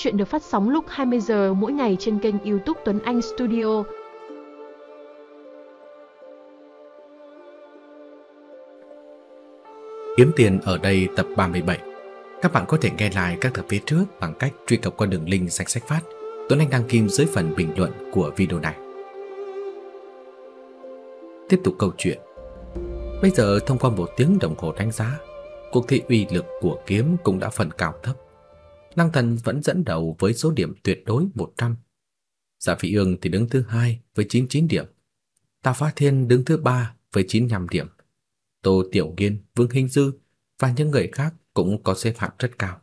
Chuyện được phát sóng lúc 20 giờ mỗi ngày trên kênh YouTube Tuấn Anh Studio. Kiếm tiền ở đây tập 37. Các bạn có thể nghe lại các tập phía trước bằng cách truy cập qua đường link danh sách phát Tuấn Anh đăng kim dưới phần bình luận của video này. Tiếp tục câu chuyện. Bây giờ thông qua một tiếng đồng hồ đánh giá, cuộc thi uy lực của kiếm cũng đã phần cao thấp. Lăng Thần vẫn dẫn đầu với số điểm tuyệt đối 100. Giả dạ Phi Ương thì đứng thứ hai với 99 điểm. Tào Phá Thiên đứng thứ ba với 95 điểm. Tô Tiểu Nghiên, Vương Hình Dư và những người khác cũng có xếp hạng rất cao.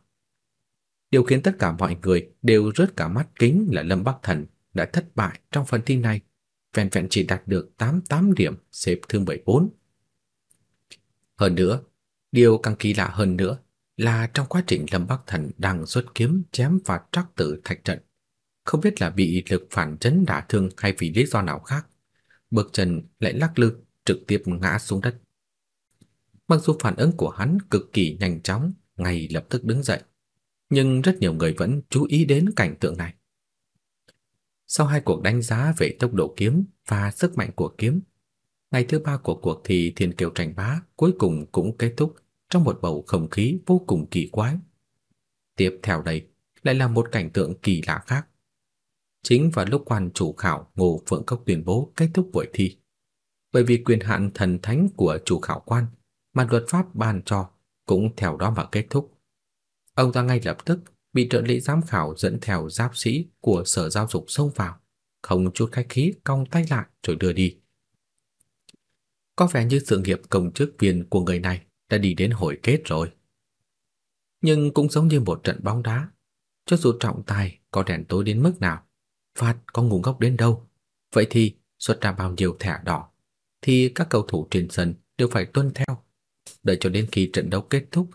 Điều khiến tất cả mọi người đều rớt cả mắt kính là Lâm Bắc Thần đã thất bại trong phần thi này, vẹn vẹn chỉ đạt được 88 điểm, xếp thứ 14. Hơn nữa, điều càng kỳ lạ hơn nữa là trong quá trình Lâm Bắc Thần đang xuất kiếm chém và trắc tử thạch trận, không biết là bị lực phản chấn đả thương hay vì lý do nào khác, bước chân lại lắc lư, trực tiếp ngã xuống đất. Mặc dù phản ứng của hắn cực kỳ nhanh chóng, ngay lập tức đứng dậy, nhưng rất nhiều người vẫn chú ý đến cảnh tượng này. Sau hai cuộc đánh giá về tốc độ kiếm và sức mạnh của kiếm, ngày thứ ba của cuộc thi Thiên Kiều tranh bá cuối cùng cũng kết thúc trong một bầu không khí vô cùng kỳ quái. Tiếp theo đây lại là một cảnh tượng kỳ lạ khác. Chính vào lúc quan chủ khảo Ngô Phượng Cốc tuyên bố kết thúc buổi thi, bởi vì quyền hạn thần thánh của chủ khảo quan mà luật pháp ban cho cũng theo đó mà kết thúc. Ông ta ngay lập tức bị trợ lý giám khảo dẫn theo giáp sĩ của sở giáo dục xông vào, không chút khách khí cong tay lại rồi đưa đi. Có vẻ như sự nghiệp công chức viên của người này đã đi đến hồi kết rồi. Nhưng cũng giống như một trận bóng đá, cho dù trọng tài có đèn tối đến mức nào, phạt có nguồn gốc đến đâu, vậy thì xuất ra bao nhiêu thẻ đỏ thì các cầu thủ trên sân đều phải tuân theo, đợi cho đến khi trận đấu kết thúc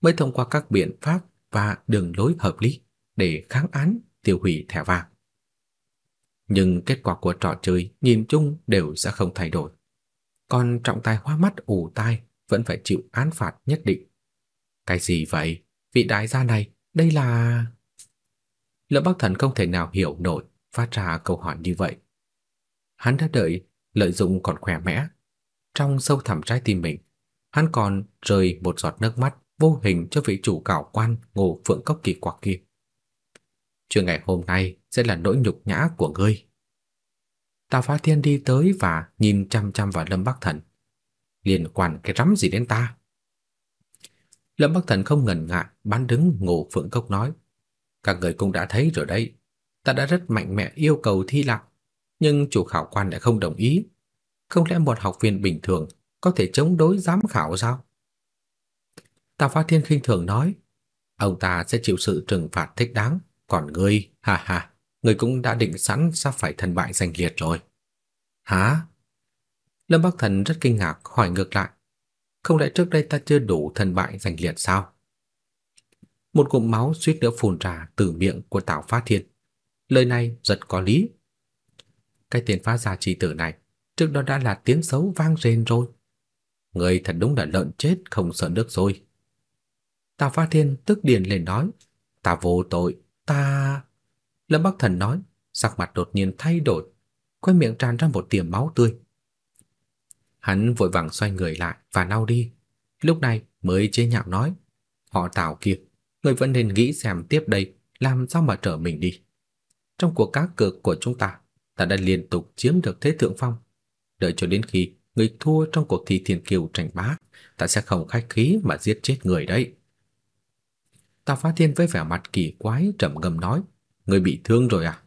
mới thông qua các biện pháp và đường lối hợp lý để kháng án tiêu hủy thẻ vàng. Nhưng kết quả của trò chơi nhìn chung đều sẽ không thay đổi. Còn trọng tài hoa mắt ù tai vẫn phải chịu án phạt nhất định. Cái gì vậy? Vị đại gia này, đây là... Lâm Bắc Thần không thể nào hiểu nổi phát ra câu hỏi như vậy. Hắn đã đợi, lợi dụng còn khỏe mẽ. Trong sâu thẳm trái tim mình, hắn còn rơi một giọt nước mắt vô hình cho vị chủ cảo quan Ngô Phượng Cốc kỳ quặc kia. Chuyện ngày hôm nay sẽ là nỗi nhục nhã của ngươi. Tào Phá Thiên đi tới và nhìn chăm chăm vào Lâm Bắc Thần. Liên quan cái rắm gì đến ta? Lâm Bắc Thần không ngần ngại, bán đứng Ngô Phượng Cốc nói. Các người cũng đã thấy rồi đấy. Ta đã rất mạnh mẽ yêu cầu thi lạc, nhưng chủ khảo quan lại không đồng ý. Không lẽ một học viên bình thường có thể chống đối giám khảo sao? Tào Phá Thiên khinh thường nói, ông ta sẽ chịu sự trừng phạt thích đáng, còn ngươi, ha ha, ngươi cũng đã định sẵn sắp phải thân bại danh liệt rồi. Hả? Lâm Bắc Thần rất kinh ngạc hỏi ngược lại, không lẽ trước đây ta chưa đủ thần bại danh liệt sao? Một cụm máu suýt nữa phun ra từ miệng của Tào Phá Thiên. Lời này rất có lý. Cái tiền phá gia trì tử này trước đó đã là tiếng xấu vang rền rồi. Người thật đúng là lợn chết không sợ nước rồi. Tào Phá Thiên tức điền lên nói, ta vô tội, ta... Lâm Bắc Thần nói, sắc mặt đột nhiên thay đổi, quay miệng tràn ra một tiềm máu tươi. Hắn vội vàng xoay người lại và lau đi, lúc này mới chế nhạo nói, họ Tào kia, người vẫn nên nghĩ xem tiếp đây làm sao mà trở mình đi. Trong cuộc cá cược của chúng ta, ta đã liên tục chiếm được thế thượng phong. Đợi cho đến khi người thua trong cuộc thi thiên kiều tranh bá, ta sẽ không khách khí mà giết chết người đấy. Tào Phá Thiên với vẻ mặt kỳ quái trầm ngâm nói, người bị thương rồi à?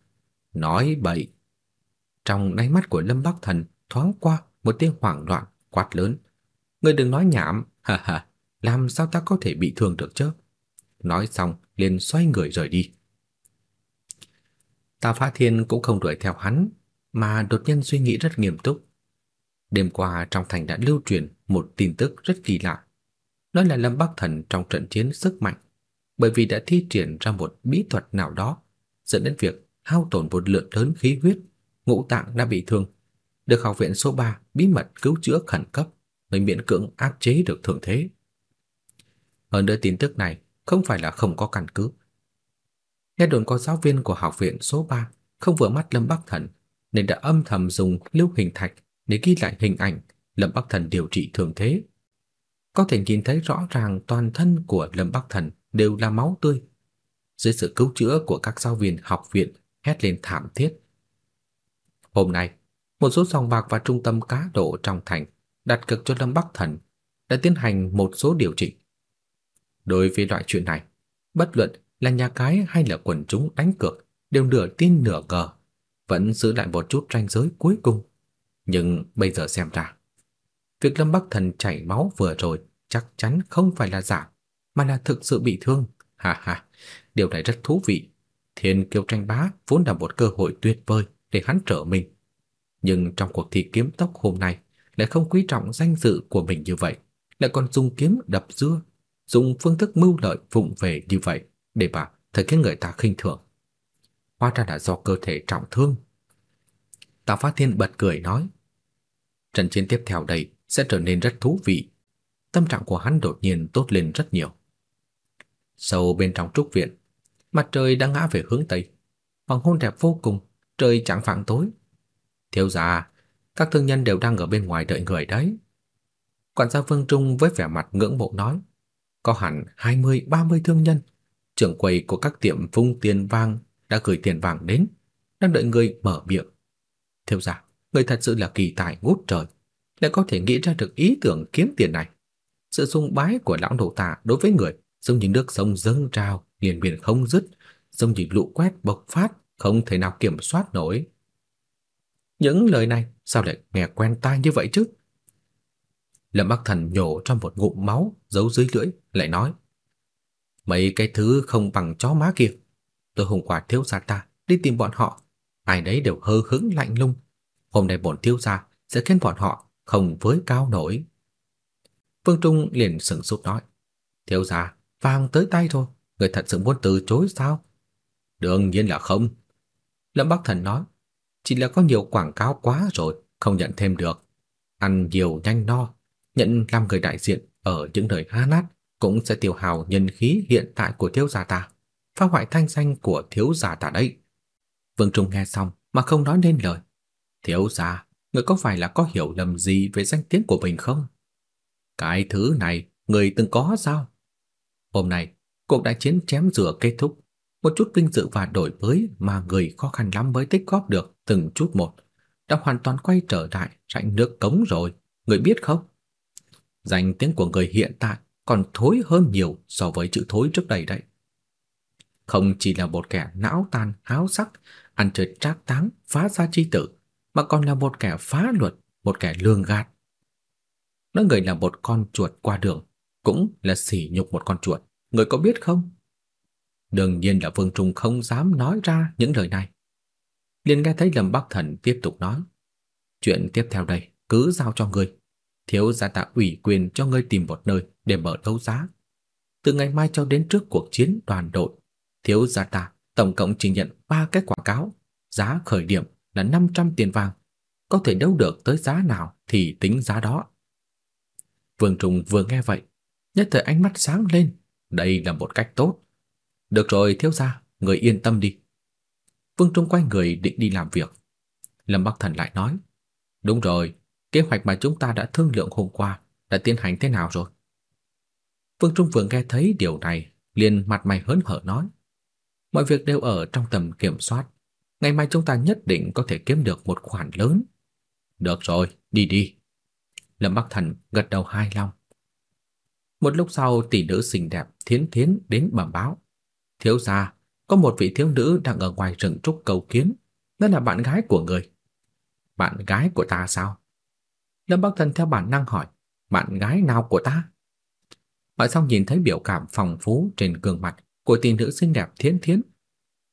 Nói bậy. Trong đáy mắt của Lâm Bắc Thần thoáng qua một tiếng hoảng loạn, quát lớn. Người đừng nói nhảm, ha ha, làm sao ta có thể bị thương được chứ? Nói xong, liền xoay người rời đi. ta Phá Thiên cũng không đuổi theo hắn, mà đột nhiên suy nghĩ rất nghiêm túc. Đêm qua trong thành đã lưu truyền một tin tức rất kỳ lạ. Nói là Lâm Bắc Thần trong trận chiến sức mạnh bởi vì đã thi triển ra một bí thuật nào đó, dẫn đến việc hao tổn một lượng lớn khí huyết, ngũ tạng đã bị thương, được học viện số 3 bí mật cứu chữa khẩn cấp mới miễn cưỡng áp chế được thương thế. Hơn nữa tin tức này không phải là không có căn cứ. Nghe đồn có giáo viên của học viện số 3 không vừa mắt Lâm Bắc Thần nên đã âm thầm dùng lưu hình thạch để ghi lại hình ảnh Lâm Bắc Thần điều trị thương thế. Có thể nhìn thấy rõ ràng toàn thân của Lâm Bắc Thần đều là máu tươi. Dưới sự cứu chữa của các giáo viên học viện hét lên thảm thiết. Hôm nay, một số sòng bạc và trung tâm cá độ trong thành đặt cược cho Lâm Bắc Thần đã tiến hành một số điều chỉnh. Đối với loại chuyện này, bất luận là nhà cái hay là quần chúng đánh cược đều nửa tin nửa ngờ, vẫn giữ lại một chút ranh giới cuối cùng. Nhưng bây giờ xem ra, việc Lâm Bắc Thần chảy máu vừa rồi chắc chắn không phải là giả, mà là thực sự bị thương. Ha ha, điều này rất thú vị. Thiên kiêu tranh bá vốn là một cơ hội tuyệt vời để hắn trở mình. Nhưng trong cuộc thi kiếm tốc hôm nay lại không quý trọng danh dự của mình như vậy, lại còn dùng kiếm đập dưa, dùng phương thức mưu lợi vụng về như vậy để mà thật khiến người ta khinh thường. Hóa ra là do cơ thể trọng thương. Tào Phát Thiên bật cười nói, trận chiến tiếp theo đây sẽ trở nên rất thú vị. Tâm trạng của hắn đột nhiên tốt lên rất nhiều. Sâu bên trong trúc viện, mặt trời đã ngã về hướng tây, hoàng hôn đẹp vô cùng, trời chẳng phạng tối. Thiếu gia, các thương nhân đều đang ở bên ngoài đợi người đấy. Quản gia Vương Trung với vẻ mặt ngưỡng mộ nói, có hẳn 20, 30 thương nhân, trưởng quầy của các tiệm vung tiền vàng đã gửi tiền vàng đến, đang đợi người mở miệng. Thiếu gia, người thật sự là kỳ tài ngút trời, lại có thể nghĩ ra được ý tưởng kiếm tiền này. Sự sung bái của lão đầu ta đối với người giống như nước sông dâng trào, liền biển không dứt, giống như lũ quét bộc phát, không thể nào kiểm soát nổi. Những lời này sao lại nghe quen tai như vậy chứ? Lâm Bắc Thần nhổ trong một ngụm máu giấu dưới lưỡi, lại nói: "Mấy cái thứ không bằng chó má kia, tôi hôm qua thiếu gia ta đi tìm bọn họ, ai đấy đều hơ hững lạnh lùng, hôm nay bọn thiếu gia sẽ khiến bọn họ không với cao nổi." Vương Trung liền sững sốt nói: "Thiếu gia, vàng tới tay rồi, người thật sự muốn từ chối sao?" "Đương nhiên là không." Lâm Bắc Thần nói: "Chỉ là có nhiều quảng cáo quá rồi, không nhận thêm được. Ăn nhiều nhanh no, nhận làm người đại diện ở những nơi há nát cũng sẽ tiêu hao nhân khí hiện tại của thiếu gia ta, phá hoại thanh danh của thiếu gia ta đấy." Vương Trung nghe xong mà không nói nên lời. "Thiếu gia, người có phải là có hiểu lầm gì về danh tiếng của mình không?" "Cái thứ này người từng có sao?" Hôm nay, cuộc đại chiến chém rửa kết thúc, một chút vinh dự và đổi mới mà người khó khăn lắm mới tích góp được từng chút một, đã hoàn toàn quay trở lại rãnh nước cống rồi, người biết không? Danh tiếng của người hiện tại còn thối hơn nhiều so với chữ thối trước đây đấy. Không chỉ là một kẻ não tàn háo sắc, ăn chơi trác táng, phá gia chi tử, mà còn là một kẻ phá luật, một kẻ lường gạt. Nói người là một con chuột qua đường, cũng là sỉ nhục một con chuột, người có biết không? Đương nhiên là Vương Trung không dám nói ra những lời này. Liền nghe thấy Lâm Bắc Thần tiếp tục nói, chuyện tiếp theo đây cứ giao cho người. Thiếu gia ta ủy quyền cho ngươi tìm một nơi để mở đấu giá. Từ ngày mai cho đến trước cuộc chiến đoàn đội, thiếu gia ta tổng cộng chỉ nhận 3 cái quảng cáo, giá khởi điểm là 500 tiền vàng, có thể đấu được tới giá nào thì tính giá đó. Vương trùng vừa nghe vậy, nhất thời ánh mắt sáng lên, đây là một cách tốt. Được rồi thiếu gia, người yên tâm đi. Vương Trung quay người định đi làm việc. Lâm Bắc Thần lại nói, đúng rồi, kế hoạch mà chúng ta đã thương lượng hôm qua đã tiến hành thế nào rồi? Vương Trung vừa nghe thấy điều này, liền mặt mày hớn hở nói, mọi việc đều ở trong tầm kiểm soát, ngày mai chúng ta nhất định có thể kiếm được một khoản lớn. Được rồi, đi đi. Lâm Bắc Thần gật đầu hài lòng. Một lúc sau tỷ nữ xinh đẹp Thiến Thiến đến bẩm báo. Thiếu gia, có một vị thiếu nữ đang ở ngoài rừng trúc cầu kiến, đó là bạn gái của người. Bạn gái của ta sao? Lâm Bắc Thần theo bản năng hỏi, bạn gái nào của ta? Hỏi xong nhìn thấy biểu cảm phong phú trên gương mặt của tỷ nữ xinh đẹp Thiến Thiến,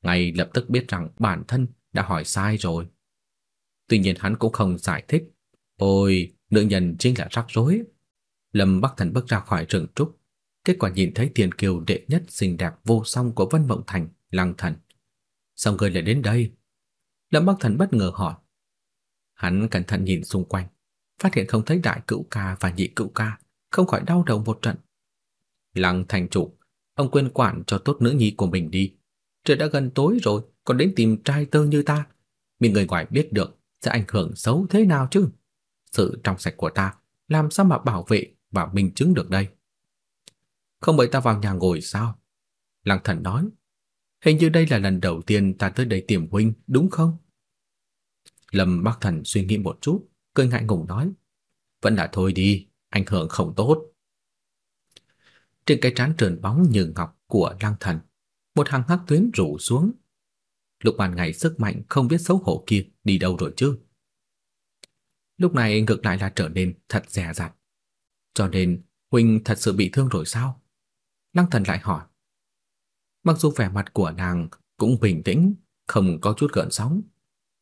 ngay lập tức biết rằng bản thân đã hỏi sai rồi. Tuy nhiên hắn cũng không giải thích. Ôi, nữ nhân chính là rắc rối. Lâm Bắc Thần bước ra khỏi rừng trúc, kết quả nhìn thấy tiền kiều đệ nhất xinh đẹp vô song của Vân Mộng Thành, Lăng Thần. Sao người lại đến đây? Lâm Bắc Thần bất ngờ hỏi. Hắn cẩn thận nhìn xung quanh, phát hiện không thấy đại cựu ca và nhị cựu ca, không khỏi đau đầu một trận. Lăng thành chủ, ông quên quản cho tốt nữ nhi của mình đi. trời đã gần tối rồi, còn đến tìm trai tơ như ta. Bị người ngoài biết được sẽ ảnh hưởng xấu thế nào chứ? Sự trong sạch của ta làm sao mà bảo vệ và minh chứng được đây? Không mời ta vào nhà ngồi sao? Lăng thần nói, hình như đây là lần đầu tiên ta tới đây tìm huynh, đúng không? Lâm Bắc Thần suy nghĩ một chút, cười ngại ngùng nói, vẫn là thôi đi, ảnh hưởng không tốt. Trên cái trán trơn bóng như ngọc của Lăng Thần, một hàng hắc tuyến rủ xuống. Lục ban Ngày sức mạnh không biết xấu hổ kia đi đâu rồi chứ? Lúc này ngược lại là trở nên thật dè dặt. Cho nên huynh thật sự bị thương rồi sao? Lăng Thần lại hỏi. Mặc dù vẻ mặt của nàng cũng bình tĩnh, không có chút gợn sóng,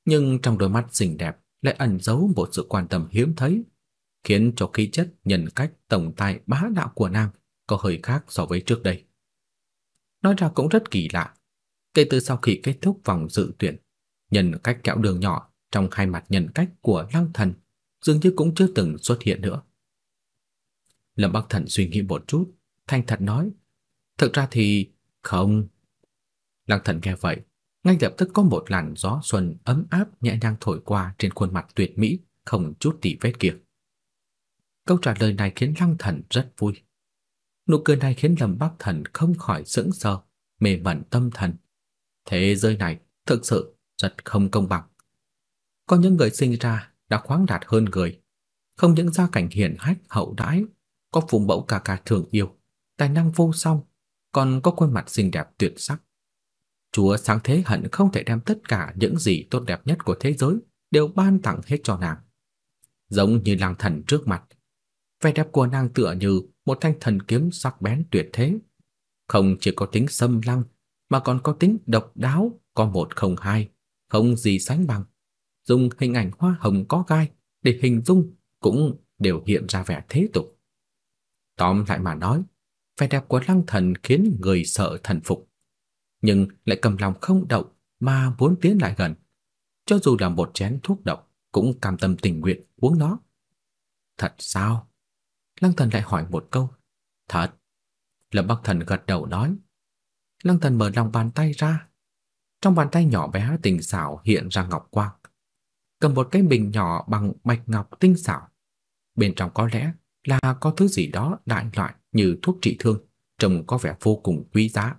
nhưng trong đôi mắt xinh đẹp lại ẩn giấu một sự quan tâm hiếm thấy, khiến cho khí chất nhân cách tổng tài bá đạo của nàng có hơi khác so với trước đây. Nói ra cũng rất kỳ lạ. Kể từ sau khi kết thúc vòng dự tuyển, nhân cách kẹo đường nhỏ trong hai mặt nhân cách của Lăng Thần dường như cũng chưa từng xuất hiện nữa. Lâm Bắc Thần suy nghĩ một chút, thanh thật nói, thực ra thì không. Lăng Thần nghe vậy, ngay lập tức có một làn gió xuân ấm áp nhẹ nhàng thổi qua trên khuôn mặt tuyệt mỹ, không chút tì vết kia. Câu trả lời này khiến Lăng Thần rất vui. Nụ cười này khiến Lâm Bắc Thần không khỏi sững sờ, mê mẩn tâm thần. Thế giới này thực sự rất không công bằng. Có những người sinh ra đã khoáng đạt hơn người, không những gia cảnh hiển hách hậu đãi, có phụ mẫu cả cả thường yêu, tài năng vô song, còn có khuôn mặt xinh đẹp tuyệt sắc. Chúa sáng thế hận không thể đem tất cả những gì tốt đẹp nhất của thế giới đều ban tặng hết cho nàng. Giống như lang thần trước mặt, vẻ đẹp của nàng tựa như một thanh thần kiếm sắc bén tuyệt thế, không chỉ có tính xâm lăng mà còn có tính độc đáo, có một không hai, không gì sánh bằng. Dùng hình ảnh hoa hồng có gai để hình dung cũng đều hiện ra vẻ thế tục. Tóm lại mà nói, vẻ đẹp của lăng thần khiến người sợ thần phục, nhưng lại cầm lòng không động mà muốn tiến lại gần. Cho dù là một chén thuốc độc cũng cam tâm tình nguyện uống nó. Thật sao? Lăng thần lại hỏi một câu. Thật. Lâm Bắc Thần gật đầu nói. Lăng thần mở lòng bàn tay ra. Trong bàn tay nhỏ bé tinh xảo hiện ra ngọc quang. Cầm một cái bình nhỏ bằng bạch ngọc tinh xảo. Bên trong có lẽ là có thứ gì đó đại loại như thuốc trị thương, trông có vẻ vô cùng quý giá.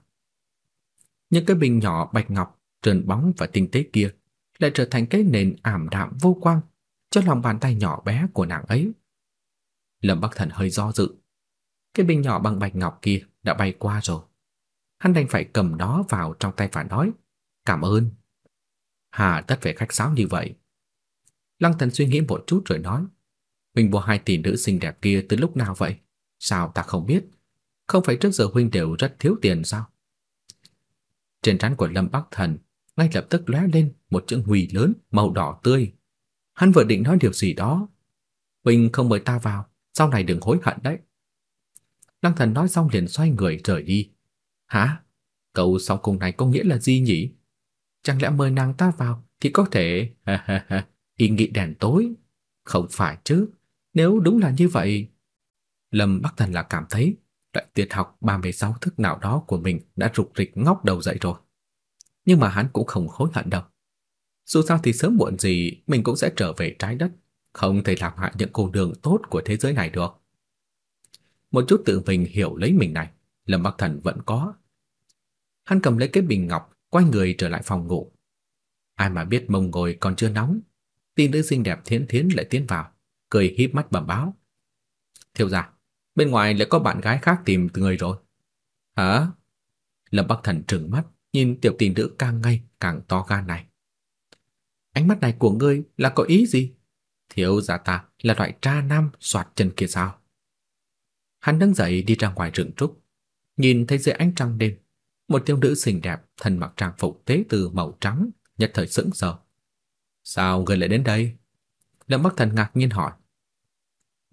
Những cái bình nhỏ bạch ngọc, trơn bóng và tinh tế kia lại trở thành cái nền ảm đạm vô quang cho lòng bàn tay nhỏ bé của nàng ấy. Lâm Bắc Thần hơi do dự. Cái bình nhỏ bằng bạch ngọc kia đã bay qua rồi. Hắn đành phải cầm nó vào trong tay và nói, cảm ơn. Hà tất phải khách sáo như vậy. Lăng Thần suy nghĩ một chút rồi nói, mình mua hai tỷ nữ xinh đẹp kia từ lúc nào vậy? Sao ta không biết? Không phải trước giờ huynh đều rất thiếu tiền sao? Trên trán của Lâm Bắc Thần ngay lập tức lóe lên một chữ huy lớn màu đỏ tươi. Hắn vừa định nói điều gì đó, huynh không mời ta vào, sau này đừng hối hận đấy. Lăng Thần nói xong liền xoay người rời đi. Hả? Câu sau cùng này có nghĩa là gì nhỉ? Chẳng lẽ mời nàng ta vào thì có thể ha ha ha ý nghĩ đèn tối? Không phải chứ, nếu đúng là như vậy, Lâm Bắc Thần là cảm thấy loại tuyệt học 36 thức nào đó của mình đã rục rịch ngóc đầu dậy rồi. Nhưng mà hắn cũng không hối hận đâu. Dù sao thì sớm muộn gì mình cũng sẽ trở về trái đất, không thể làm hại những cô đường tốt của thế giới này được. Một chút tự mình hiểu lấy mình này, Lâm Bắc Thần vẫn có. Hắn cầm lấy cái bình ngọc, quay người trở lại phòng ngủ. Ai mà biết mông ngồi còn chưa nóng, tin nữ xinh đẹp thiến thiến lại tiến vào, cười híp mắt bẩm báo. Thiếu gia, bên ngoài lại có bạn gái khác tìm từ người rồi. Hả? Lâm Bắc Thần trừng mắt, nhìn tiểu tỷ nữ càng ngày càng to gan này. Ánh mắt này của ngươi là có ý gì? Thiếu gia ta là loại tra nam soạt chân kia sao? Hắn đứng dậy đi ra ngoài rừng trúc, nhìn thấy dưới ánh trăng đêm, một thiếu nữ xinh đẹp thân mặc trang phục tế từ màu trắng, nhất thời sững sờ. Sao người lại đến đây? Lâm Bắc Thần ngạc nhiên hỏi.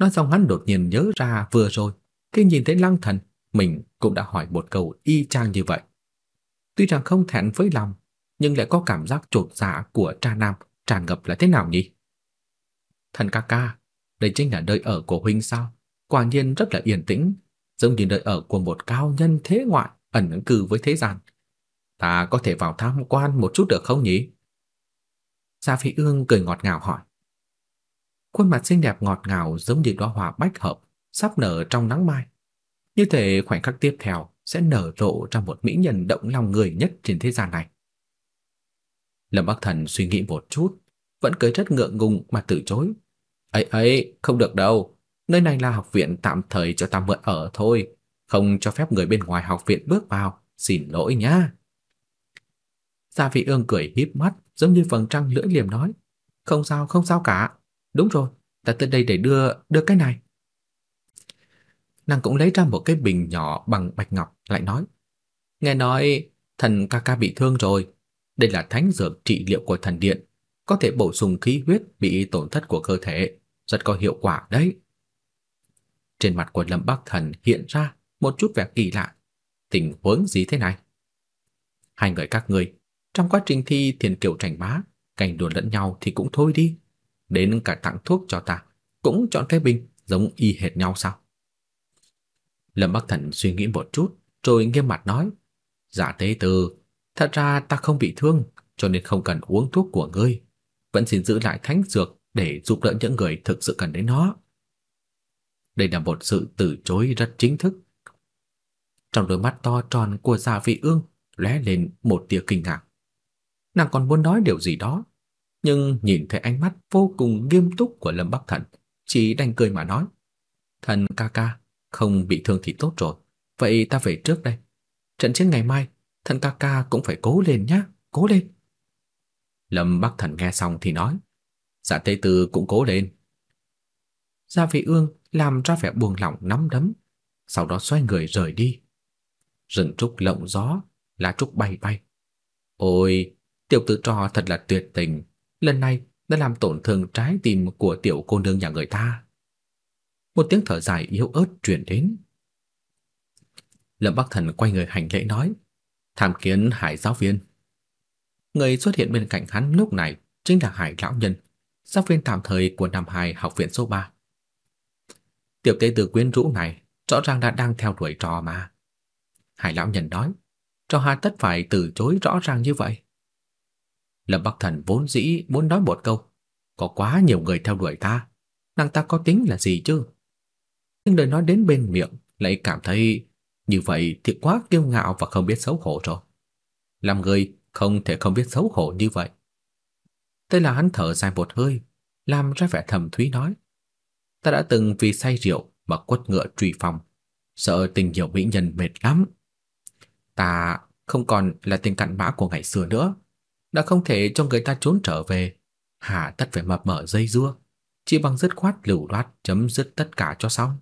Nói xong hắn đột nhiên nhớ ra vừa rồi, khi nhìn thấy Lăng Thần, mình cũng đã hỏi một câu y chang như vậy. Tuy rằng không thẹn với lòng, nhưng lại có cảm giác trột dạ của tra nam tràn ngập là thế nào nhỉ? Thần ca ca, đây chính là nơi ở của huynh sao? Quả nhiên rất là yên tĩnh, giống như nơi ở của một cao nhân thế ngoại ẩn cư với thế gian. Ta có thể vào tham quan một chút được không nhỉ? Gia Phi Ương cười ngọt ngào hỏi. Khuôn mặt xinh đẹp ngọt ngào giống như đóa hoa bách hợp sắp nở trong nắng mai. Như thể khoảnh khắc tiếp theo sẽ nở rộ ra một mỹ nhân động lòng người nhất trên thế gian này. Lâm Bắc Thần suy nghĩ một chút, vẫn cười rất ngượng ngùng mà từ chối. "Ấy ấy, không được đâu, nơi này là học viện tạm thời cho ta mượn ở thôi, không cho phép người bên ngoài học viện bước vào, xin lỗi nhá." Gia Vị Ương cười híp mắt, giống như vầng trăng lưỡi liềm nói, "Không sao, không sao cả. Đúng rồi, ta tới đây để đưa đưa cái này." Nàng cũng lấy ra một cái bình nhỏ bằng bạch ngọc, lại nói: "Nghe nói thần ca ca bị thương rồi, đây là thánh dược trị liệu của thần điện, có thể bổ sung khí huyết bị tổn thất của cơ thể, rất có hiệu quả đấy." Trên mặt của Lâm Bắc Thần hiện ra một chút vẻ kỳ lạ. Tình huống gì thế này? Hai người các ngươi trong quá trình thi thiền kiều tranh bá, cảnh đùa lẫn nhau thì cũng thôi đi. Đến cả tặng thuốc cho ta, cũng chọn cái bình giống y hệt nhau sao? Lâm Bắc Thần suy nghĩ một chút, rồi nghiêm mặt nói: "Dạ tế từ, thật ra ta không bị thương, cho nên không cần uống thuốc của ngươi, vẫn xin giữ lại thánh dược để giúp đỡ những người thực sự cần đến nó." Đây là một sự từ chối rất chính thức. Trong đôi mắt to tròn của Gia Vị Ương lóe lên một tia kinh ngạc. Nàng còn muốn nói điều gì đó, nhưng nhìn thấy ánh mắt vô cùng nghiêm túc của Lâm Bắc Thần, chỉ đành cười mà nói: "Thần ca ca, không bị thương thì tốt rồi, vậy ta về trước đây. Trận chiến ngày mai, thần ca ca cũng phải cố lên nhé, cố lên." Lâm Bắc Thần nghe xong thì nói: "Dạ Tây Tư cũng cố lên." Gia Vị Ương làm ra vẻ buông lỏng nắm đấm, sau đó xoay người rời đi. Rừng trúc lộng gió, lá trúc bay bay. Ôi, tiểu tử trò thật là tuyệt tình, lần này đã làm tổn thương trái tim của tiểu cô nương nhà người ta. Một tiếng thở dài yếu ớt truyền đến. Lâm Bắc Thần quay người hành lễ nói: "Tham kiến Hải giáo viên." Người xuất hiện bên cạnh hắn lúc này chính là Hải lão nhân, giáo viên tạm thời của năm 2 học viện số 3. Tiểu tế tử quyến rũ này rõ ràng là đang theo đuổi trò mà. Hải lão nhân nói, trò hà tất phải từ chối rõ ràng như vậy. Lâm Bắc Thần vốn dĩ muốn nói một câu, có quá nhiều người theo đuổi ta, nàng ta có tính là gì chứ? Nhưng lời nói đến bên miệng lại cảm thấy như vậy thì quá kiêu ngạo và không biết xấu hổ rồi. Làm người không thể không biết xấu hổ như vậy. Thế là hắn thở dài một hơi, làm ra vẻ thầm thúy nói: "Ta đã từng vì say rượu mà quất ngựa truy phòng, sợ tình nhiều mỹ nhân mệt lắm. Ta không còn là tình cặn bã của ngày xưa nữa, đã không thể cho người ta trốn trở về, hà tất phải mập mờ dây dưa, chỉ bằng dứt khoát lưu loát chấm dứt tất cả cho xong."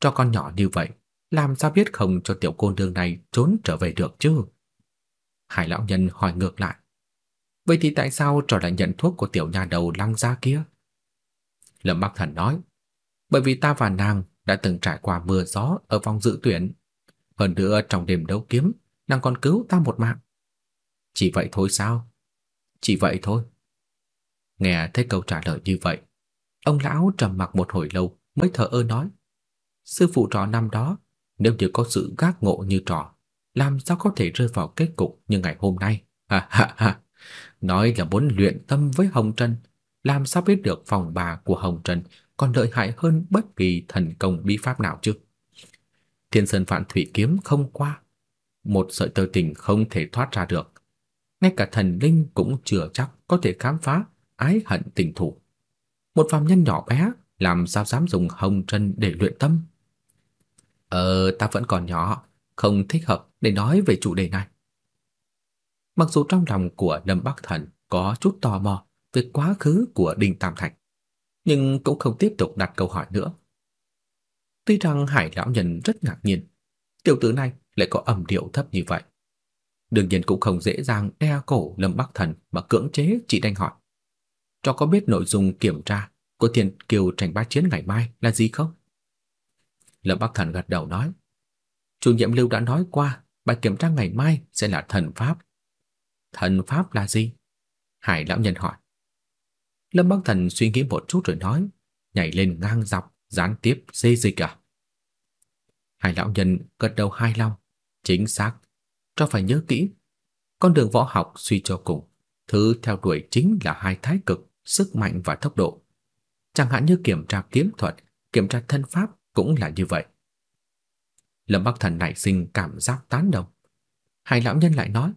Cho con nhỏ như vậy, làm sao biết không cho tiểu cô nương này trốn trở về được chứ? Hải lão nhân hỏi ngược lại. Vậy thì tại sao trò lại nhận thuốc của tiểu nhà đầu lăng ra kia? Lâm Bắc Thần nói, bởi vì ta và nàng đã từng trải qua mưa gió ở vòng dự tuyển. Hơn nữa trong đêm đấu kiếm, nàng còn cứu ta một mạng. Chỉ vậy thôi sao? Chỉ vậy thôi. Nghe thấy câu trả lời như vậy, ông lão trầm mặc một hồi lâu mới thở ơ nói: Sư phụ trò năm đó, nếu như có sự gác ngộ như trò, làm sao có thể rơi vào kết cục như ngày hôm nay? Ha ha ha. Nói là muốn luyện tâm với Hồng Trần, làm sao biết được phòng bà của Hồng Trần còn lợi hại hơn bất kỳ thần công bí pháp nào chứ? Thiên Sơn Phạn Thủy kiếm không qua, một sợi tơ tình không thể thoát ra được. Ngay cả thần linh cũng chưa chắc có thể khám phá ái hận tình thù. Một phàm nhân nhỏ bé làm sao dám dùng Hồng Trần để luyện tâm? Ờ, ta vẫn còn nhỏ, không thích hợp để nói về chủ đề này. Mặc dù trong lòng của Lâm Bắc Thần có chút tò mò về quá khứ của Đinh Tam Thạch, nhưng cũng không tiếp tục đặt câu hỏi nữa. Tuy rằng Hải lão nhân rất ngạc nhiên, tiểu tử này lại có âm điệu thấp như vậy. Đương nhiên cũng không dễ dàng đe cổ Lâm Bắc Thần mà cưỡng chế chỉ đành hỏi. Cho có biết nội dung kiểm tra của Thiên Kiều tranh bá chiến ngày mai là gì không? Lâm Bắc Thần gật đầu nói. Chủ nhiệm Lưu đã nói qua, bài kiểm tra ngày mai sẽ là thần pháp. Thần pháp là gì? Hải lão nhân hỏi. Lâm Bắc Thần suy nghĩ một chút rồi nói, nhảy lên ngang dọc, gián tiếp xê dịch à? Hải lão nhân gật đầu hai long, chính xác cho phải nhớ kỹ. Con đường võ học suy cho cùng, thứ theo đuổi chính là hai thái cực, sức mạnh và tốc độ. Chẳng hạn như kiểm tra kiếm thuật, kiểm tra thân pháp cũng là như vậy. Lâm Bắc Thần nảy sinh cảm giác tán đồng. Hai lão nhân lại nói,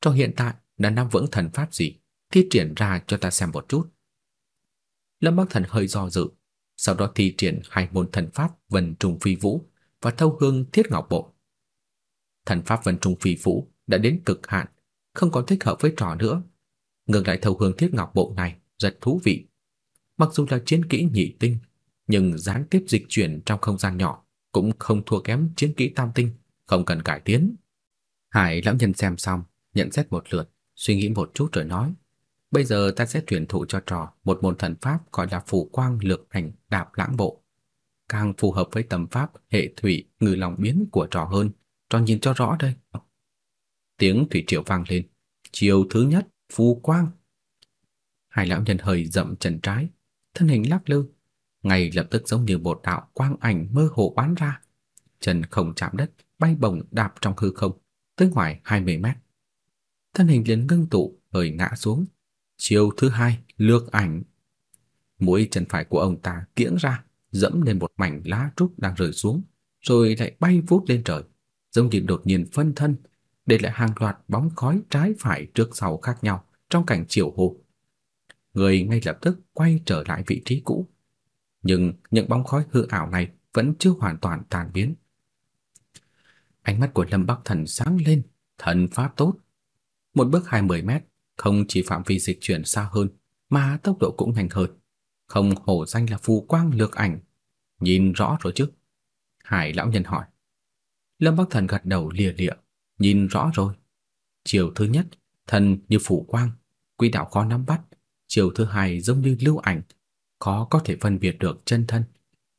cho hiện tại đã nắm vững thần pháp gì, thi triển ra cho ta xem một chút. Lâm Bắc Thần hơi do dự, sau đó thi triển hai môn thần pháp Vân Trùng Phi Vũ và Thâu Hương Thiết Ngọc Bộ. Thần pháp Vân trung Phi Vũ đã đến cực hạn, không còn thích hợp với trò nữa. Ngược lại Thâu Hương Thiết Ngọc Bộ này rất thú vị. Mặc dù là chiến kỹ nhị tinh, nhưng gián tiếp dịch chuyển trong không gian nhỏ cũng không thua kém chiến kỹ tam tinh, không cần cải tiến. Hải lão nhân xem xong, nhận xét một lượt, suy nghĩ một chút rồi nói: Bây giờ ta sẽ truyền thụ cho trò một môn thần pháp gọi là Phù quang lược Hành đạp lãng bộ. Càng phù hợp với tầm pháp hệ thủy ngự lòng biến của trò hơn, cho nhìn cho rõ đây. Tiếng thủy triều vang lên, chiều thứ nhất, phù quang. Hai lão nhân hơi dậm chân trái, thân hình lắc lư, ngay lập tức giống như một đạo quang ảnh mơ hồ bắn ra. Chân không chạm đất, bay bổng đạp trong hư không, tới ngoài 20 mét. Thân hình liền ngưng tụ, hơi ngã xuống, Chiều thứ hai, lược ảnh. Mũi chân phải của ông ta kiễng ra, dẫm lên một mảnh lá trúc đang rơi xuống, rồi lại bay vút lên trời, giống như đột nhiên phân thân, để lại hàng loạt bóng khói trái phải trước sau khác nhau trong cảnh chiều hồ. Người ngay lập tức quay trở lại vị trí cũ. Nhưng những bóng khói hư ảo này vẫn chưa hoàn toàn tan biến. Ánh mắt của Lâm Bắc Thần sáng lên, thần pháp tốt. Một bước 20 mét, không chỉ phạm vi dịch chuyển xa hơn, mà tốc độ cũng nhanh hơn. Không hổ danh là phù quang lược ảnh. Nhìn rõ rồi chứ? Hải lão nhân hỏi. Lâm Bắc Thần gật đầu lìa lịa, nhìn rõ rồi. Chiều thứ nhất, thần như phủ quang, quỹ đạo khó nắm bắt. Chiều thứ hai giống như lưu ảnh, khó có thể phân biệt được chân thân.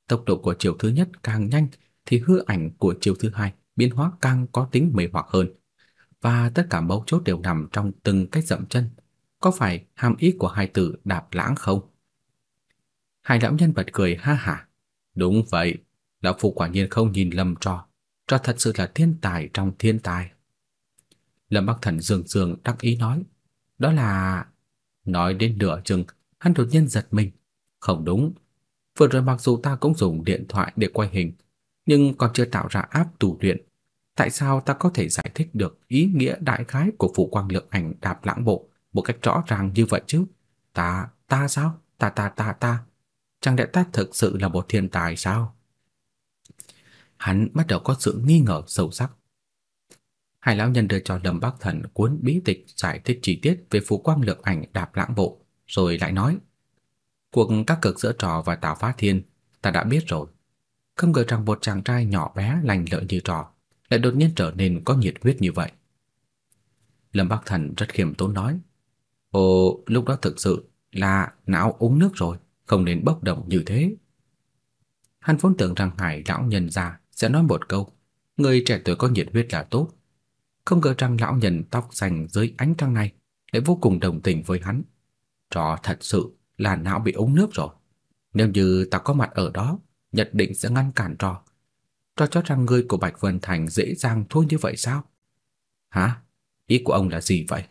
Tốc độ của chiều thứ nhất càng nhanh thì hư ảnh của chiều thứ hai biến hóa càng có tính mê hoặc hơn và tất cả mấu chốt đều nằm trong từng cách dậm chân. Có phải hàm ý của hai từ đạp lãng không? Hai lão nhân bật cười ha hả. Đúng vậy, lão phụ quả nhiên không nhìn lầm trò, cho thật sự là thiên tài trong thiên tài. Lâm Bắc Thần dường dường đắc ý nói, đó là nói đến nửa chừng, hắn đột nhiên giật mình, không đúng. Vừa rồi mặc dù ta cũng dùng điện thoại để quay hình, nhưng còn chưa tạo ra app tủ luyện tại sao ta có thể giải thích được ý nghĩa đại khái của phủ quang lượng ảnh đạp lãng bộ một cách rõ ràng như vậy chứ? Ta, ta sao? Ta ta ta ta. Chẳng lẽ ta thực sự là một thiên tài sao? Hắn bắt đầu có sự nghi ngờ sâu sắc. Hai lão nhân đưa cho Lâm Bắc Thần cuốn bí tịch giải thích chi tiết về phù quang lược ảnh đạp lãng bộ, rồi lại nói: "Cuộc các cực giữa trò và Tào Phá Thiên, ta đã biết rồi. Không ngờ rằng một chàng trai nhỏ bé lành lợi như trò lại đột nhiên trở nên có nhiệt huyết như vậy. Lâm Bắc Thần rất khiêm tốn nói, "Ồ, lúc đó thực sự là não uống nước rồi, không nên bốc đồng như thế." Hắn vốn tưởng rằng Hải lão nhân già sẽ nói một câu, người trẻ tuổi có nhiệt huyết là tốt. Không ngờ rằng lão nhân tóc xanh dưới ánh trăng này lại vô cùng đồng tình với hắn. Trò thật sự là não bị ống nước rồi. Nếu như ta có mặt ở đó, nhất định sẽ ngăn cản trò, trò cho rằng người của Bạch Vân Thành dễ dàng thua như vậy sao? Hả? Ý của ông là gì vậy?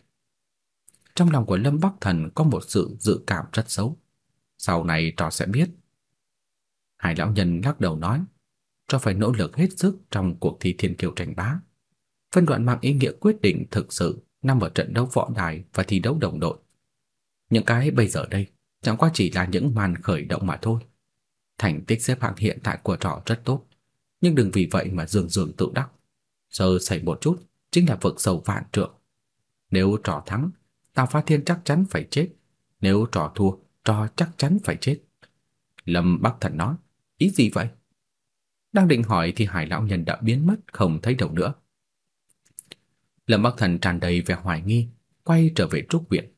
Trong lòng của Lâm Bắc Thần có một sự dự cảm rất xấu. Sau này trò sẽ biết. Hải lão nhân lắc đầu nói, cho phải nỗ lực hết sức trong cuộc thi thiên kiều tranh bá. Phân đoạn mang ý nghĩa quyết định thực sự nằm ở trận đấu võ đài và thi đấu đồng đội. Những cái bây giờ đây chẳng qua chỉ là những màn khởi động mà thôi. Thành tích xếp hạng hiện tại của trò rất tốt nhưng đừng vì vậy mà dường dường tự đắc. Sơ sẩy một chút chính là vực sầu vạn trượng. Nếu trò thắng, Tào Phá Thiên chắc chắn phải chết. Nếu trò thua, trò chắc chắn phải chết. Lâm Bắc Thần nói, ý gì vậy? Đang định hỏi thì Hải lão nhân đã biến mất không thấy đâu nữa. Lâm Bắc Thần tràn đầy vẻ hoài nghi, quay trở về trúc viện.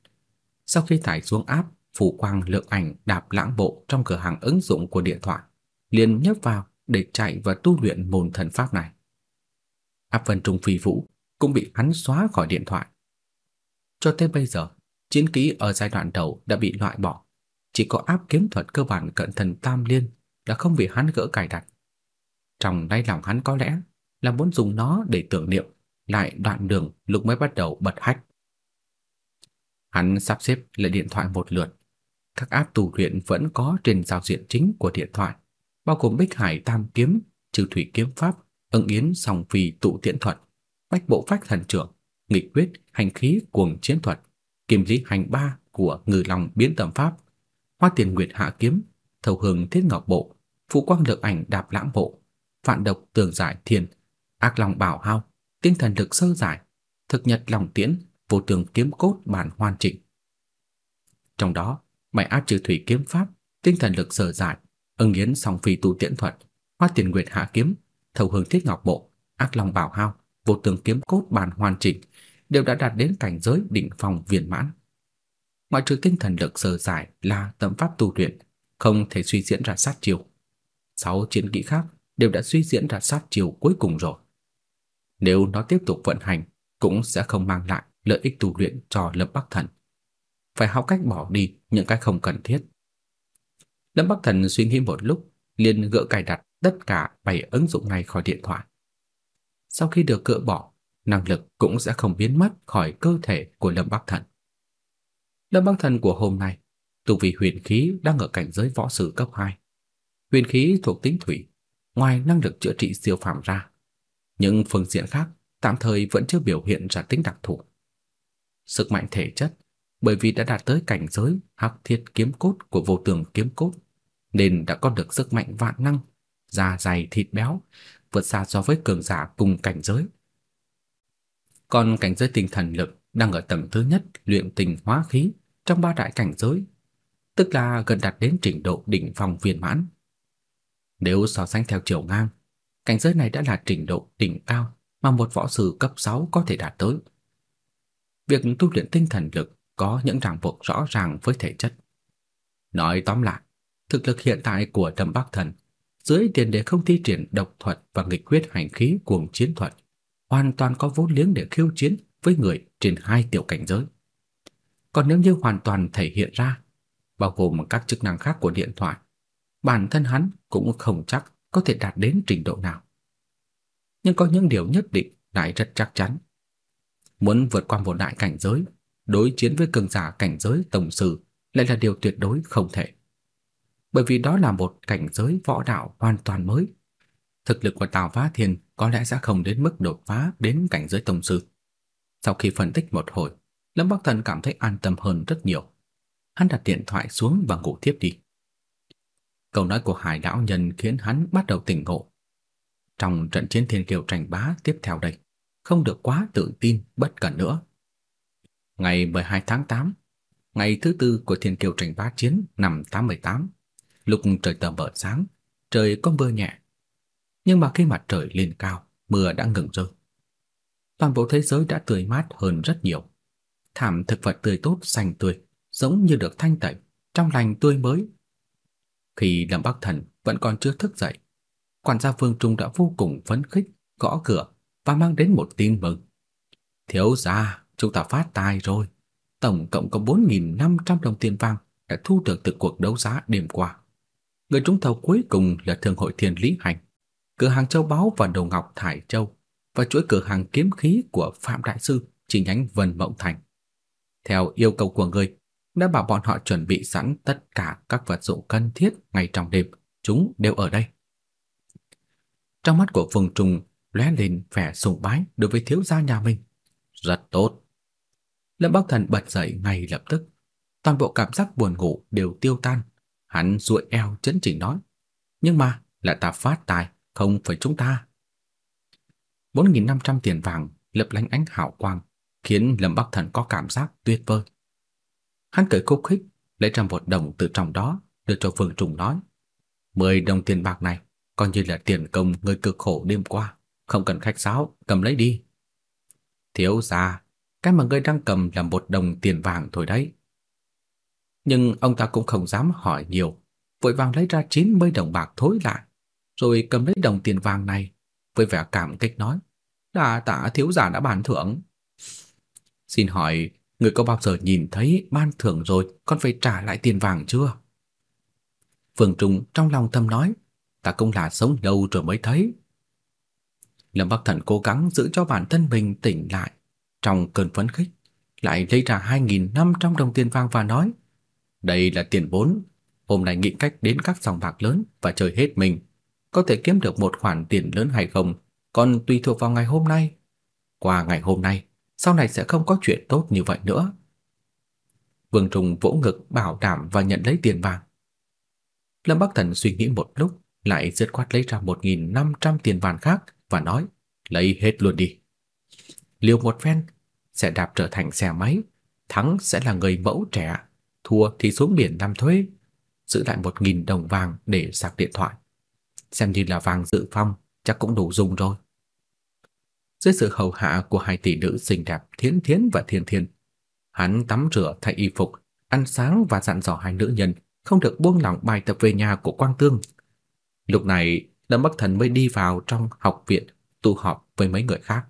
Sau khi tải xuống áp phủ quang lượng ảnh đạp lãng bộ trong cửa hàng ứng dụng của điện thoại, liền nhấp vào để chạy và tu luyện môn thần pháp này. Áp Vân Trung Phi Vũ cũng bị hắn xóa khỏi điện thoại. Cho tới bây giờ, chiến kỹ ở giai đoạn đầu đã bị loại bỏ, chỉ có áp kiếm thuật cơ bản cận thần tam liên là không bị hắn gỡ cài đặt. Trong đáy lòng hắn có lẽ là muốn dùng nó để tưởng niệm, lại đoạn đường lúc mới bắt đầu bật hách. Hắn sắp xếp lại điện thoại một lượt. Các app tu luyện vẫn có trên giao diện chính của điện thoại, bao gồm Bích Hải Tam Kiếm, Trừ Thủy Kiếm Pháp, Ưng Yến Song Phi Tụ Tiễn Thuật, Bách Bộ Phách Thần Trưởng, Nghịch Quyết Hành Khí Cuồng Chiến Thuật, Kim Lý Hành Ba của Ngư Long Biến Tầm Pháp, Hoa Tiền Nguyệt Hạ Kiếm, Thầu Hương Thiết Ngọc Bộ, Phụ Quang Lực Ảnh Đạp Lãng Bộ, Phạn Độc Tường Giải Thiên, Ác Long Bảo Hao, Tinh Thần Lực Sơ Giải, Thực Nhật lòng Tiễn, Vô Tường Kiếm Cốt bản hoàn chỉnh. Trong đó, bảy áp trừ thủy kiếm pháp, Tinh Thần Lực Sơ Giải, Ưng Yến Song Phi Tu Tiễn Thuật, Hoa Tiền Nguyệt Hạ Kiếm, Thầu Hương Thiết Ngọc Bộ, Ác Long Bảo Hao, Vô Tường Kiếm Cốt bản hoàn chỉnh đều đã đạt đến cảnh giới đỉnh phong viên mãn. Ngoại trừ tinh thần lực sơ giải là tâm pháp tu luyện, không thể suy diễn ra sát chiêu. Sáu chiến kỹ khác đều đã suy diễn ra sát chiều cuối cùng rồi. Nếu nó tiếp tục vận hành, cũng sẽ không mang lại lợi ích tu luyện cho Lâm Bắc Thần. Phải học cách bỏ đi những cái không cần thiết. Lâm Bắc Thần suy nghĩ một lúc, liền gỡ cài đặt tất cả bảy ứng dụng này khỏi điện thoại. Sau khi được gỡ bỏ, năng lực cũng sẽ không biến mất khỏi cơ thể của Lâm Bắc Thần. Lâm Bắc Thần của hôm nay, tu vi huyền khí đang ở cảnh giới võ sư cấp 2. Huyền khí thuộc tính thủy, ngoài năng lực chữa trị siêu phàm ra, những phương diện khác tạm thời vẫn chưa biểu hiện ra tính đặc thù. Sức mạnh thể chất, bởi vì đã đạt tới cảnh giới hắc thiết kiếm cốt của vô tường kiếm cốt, nên đã có được sức mạnh vạn năng, da dày thịt béo, vượt xa so với cường giả cùng cảnh giới. Còn cảnh giới tinh thần lực đang ở tầng thứ nhất luyện tình hóa khí trong ba đại cảnh giới, tức là gần đạt đến trình độ đỉnh phong viên mãn. Nếu so sánh theo chiều ngang, cảnh giới này đã là trình độ đỉnh cao mà một võ sư cấp 6 có thể đạt tới. Việc tu luyện tinh thần lực có những ràng buộc rõ ràng với thể chất. Nói tóm lại, thực lực hiện tại của Trầm Bắc Thần dưới tiền đề không thi triển độc thuật và nghịch huyết hành khí cuồng chiến thuật, hoàn toàn có vốn liếng để khiêu chiến với người trên hai tiểu cảnh giới. Còn nếu như hoàn toàn thể hiện ra, bao gồm các chức năng khác của điện thoại, bản thân hắn cũng không chắc có thể đạt đến trình độ nào. Nhưng có những điều nhất định lại rất chắc chắn. Muốn vượt qua một đại cảnh giới, đối chiến với cường giả cảnh giới tổng sư lại là điều tuyệt đối không thể. Bởi vì đó là một cảnh giới võ đạo hoàn toàn mới. Thực lực của Tào Phá Thiên có lẽ sẽ không đến mức đột phá đến cảnh giới tổng sư. Sau khi phân tích một hồi, Lâm Bắc Thần cảm thấy an tâm hơn rất nhiều. Hắn đặt điện thoại xuống và ngủ tiếp đi. Câu nói của Hải lão nhân khiến hắn bắt đầu tỉnh ngộ. Trong trận chiến thiên kiều tranh bá tiếp theo đây, không được quá tự tin bất cẩn nữa. Ngày 12 tháng 8, ngày thứ tư của thiên kiều tranh bá chiến năm 818, lúc trời tờ mờ sáng, trời có mưa nhẹ. Nhưng mà khi mặt trời lên cao, mưa đã ngừng rơi. Toàn bộ thế giới đã tươi mát hơn rất nhiều thảm thực vật tươi tốt xanh tươi, giống như được thanh tẩy, trong lành tươi mới. Khi Lâm Bắc Thần vẫn còn chưa thức dậy, quản gia Vương Trung đã vô cùng phấn khích, gõ cửa và mang đến một tin mừng. Thiếu gia, chúng ta phát tài rồi. Tổng cộng có 4.500 đồng tiền vàng đã thu được từ cuộc đấu giá đêm qua. Người trúng thầu cuối cùng là Thương hội Thiên Lý Hành, cửa hàng châu báu và đồ ngọc Thải Châu và chuỗi cửa hàng kiếm khí của Phạm Đại Sư chi nhánh Vân Mộng Thành. Theo yêu cầu của người, đã bảo bọn họ chuẩn bị sẵn tất cả các vật dụng cần thiết ngay trong đêm, chúng đều ở đây. Trong mắt của Phương Trung lóe lên vẻ sùng bái đối với thiếu gia nhà mình. Rất tốt. Lâm Bắc Thần bật dậy ngay lập tức, toàn bộ cảm giác buồn ngủ đều tiêu tan. Hắn duỗi eo chấn chỉnh nói, nhưng mà là ta phát tài, không phải chúng ta. 4.500 tiền vàng lấp lánh ánh hào quang khiến Lâm Bắc Thần có cảm giác tuyệt vời. Hắn cười khúc khích, lấy ra một đồng từ trong đó, đưa cho Phương Trùng nói: "10 đồng tiền bạc này coi như là tiền công người cực khổ đêm qua, không cần khách sáo, cầm lấy đi." Thiếu gia, cái mà ngươi đang cầm là một đồng tiền vàng thôi đấy. Nhưng ông ta cũng không dám hỏi nhiều, vội vàng lấy ra 90 đồng bạc thối lại, rồi cầm lấy đồng tiền vàng này, với vẻ cảm kích nói: "Đa tạ thiếu gia đã ban thưởng." Xin hỏi, người có bao giờ nhìn thấy ban thưởng rồi còn phải trả lại tiền vàng chưa? Phương Trung trong lòng thầm nói, ta cũng là sống lâu rồi mới thấy. Lâm Bắc Thần cố gắng giữ cho bản thân mình tỉnh lại trong cơn phấn khích, lại lấy ra 2.500 đồng tiền vàng và nói Đây là tiền vốn, hôm nay nghĩ cách đến các sòng bạc lớn và chơi hết mình. Có thể kiếm được một khoản tiền lớn hay không, còn tùy thuộc vào ngày hôm nay. Qua ngày hôm nay, sau này sẽ không có chuyện tốt như vậy nữa. Vương Trùng vỗ ngực bảo đảm và nhận lấy tiền vàng. Lâm Bắc Thần suy nghĩ một lúc, lại dứt khoát lấy ra 1.500 tiền vàng khác và nói, lấy hết luôn đi. Liều một phen, sẽ đạp trở thành xe máy, thắng sẽ là người mẫu trẻ, thua thì xuống biển làm thuê, giữ lại 1.000 đồng vàng để sạc điện thoại. Xem như là vàng dự phòng chắc cũng đủ dùng rồi. Dưới sự hầu hạ của hai tỷ nữ xinh đẹp Thiến Thiến và Thiên Thiên, hắn tắm rửa thay y phục, ăn sáng và dặn dò hai nữ nhân không được buông lỏng bài tập về nhà của Quang Tương. Lúc này, Lâm Bắc Thần mới đi vào trong học viện tụ họp với mấy người khác.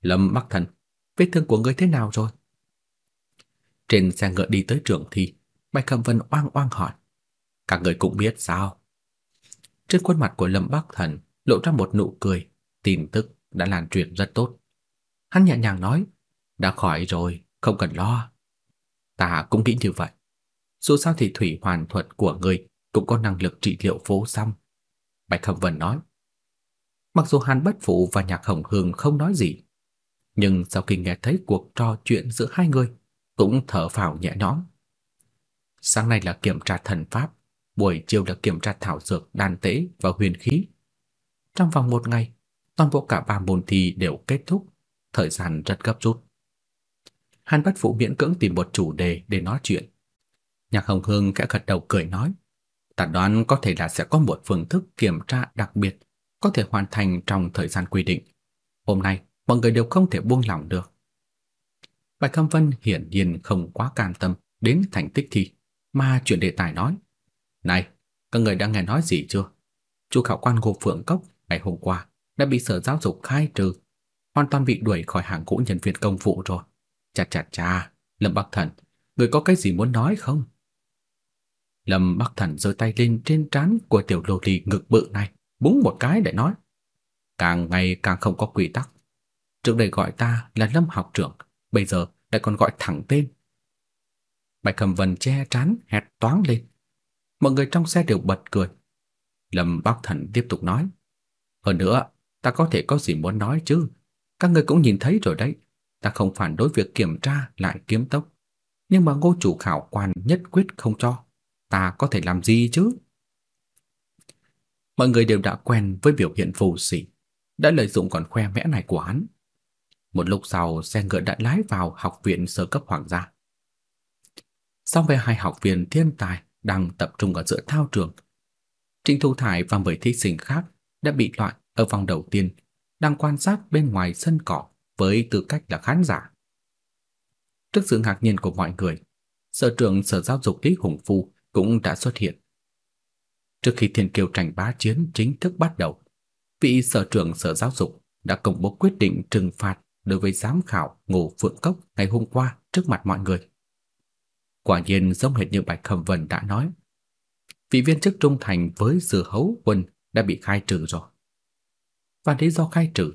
Lâm Bắc Thần, vết thương của ngươi thế nào rồi? Trên xe ngựa đi tới trường thi, Bạch Cẩm Vân oang oang hỏi. Các người cũng biết sao? Trên khuôn mặt của Lâm Bắc Thần lộ ra một nụ cười, tin tức đã lan truyền rất tốt. Hắn nhẹ nhàng nói, đã khỏi rồi, không cần lo. Ta cũng nghĩ như vậy. Dù sao thì thủy hoàn thuật của người cũng có năng lực trị liệu vô song. Bạch Hồng Vân nói. Mặc dù Hàn Bất Phụ và Nhạc Hồng Hương không nói gì, nhưng sau khi nghe thấy cuộc trò chuyện giữa hai người, cũng thở phào nhẹ nhõm. Sáng nay là kiểm tra thần pháp, buổi chiều là kiểm tra thảo dược, đan tế và huyền khí. Trong vòng một ngày, toàn bộ cả ba môn thi đều kết thúc, thời gian rất gấp rút. Hàn Bất Phụ miễn cưỡng tìm một chủ đề để nói chuyện. Nhạc Hồng Hương khẽ gật đầu cười nói, ta đoán có thể là sẽ có một phương thức kiểm tra đặc biệt có thể hoàn thành trong thời gian quy định. Hôm nay, mọi người đều không thể buông lỏng được. Bạch Cam Vân hiển nhiên không quá can tâm đến thành tích thi, mà chuyển đề tài nói. Này, các người đã nghe nói gì chưa? Chu khảo quan Ngô Phượng Cốc ngày hôm qua đã bị sở giáo dục khai trừ, hoàn toàn bị đuổi khỏi hàng ngũ nhân viên công vụ rồi. Chà chà chà, Lâm Bắc Thần, người có cái gì muốn nói không? Lâm Bắc Thần giơ tay lên trên trán của tiểu lô ly ngực bự này, búng một cái để nói. Càng ngày càng không có quy tắc. Trước đây gọi ta là Lâm học trưởng, bây giờ lại còn gọi thẳng tên. Bạch Cầm Vân che trán hét toáng lên. Mọi người trong xe đều bật cười. Lâm Bắc Thần tiếp tục nói. Hơn nữa, ta có thể có gì muốn nói chứ. Các người cũng nhìn thấy rồi đấy. Ta không phản đối việc kiểm tra lại kiếm tốc. Nhưng mà ngô chủ khảo quan nhất quyết không cho. Ta có thể làm gì chứ? Mọi người đều đã quen với biểu hiện phù sỉ, đã lợi dụng còn khoe mẽ này của hắn. Một lúc sau, xe ngựa đã lái vào học viện sơ cấp hoàng gia. Sau về hai học viên thiên tài đang tập trung ở giữa thao trường, Trịnh Thu Thải và mấy thí sinh khác đã bị loại ở vòng đầu tiên, đang quan sát bên ngoài sân cỏ với tư cách là khán giả. Trước sự ngạc nhiên của mọi người, sở trưởng sở giáo dục Lý Hùng Phu cũng đã xuất hiện. Trước khi thiên kiều tranh bá chiến chính thức bắt đầu, vị sở trưởng sở giáo dục đã công bố quyết định trừng phạt đối với giám khảo Ngô Phượng Cốc ngày hôm qua trước mặt mọi người. Quả nhiên giống hệt như Bạch Khâm Vân đã nói, vị viên chức trung thành với Dư Hấu Quân đã bị khai trừ rồi. Và lý do khai trừ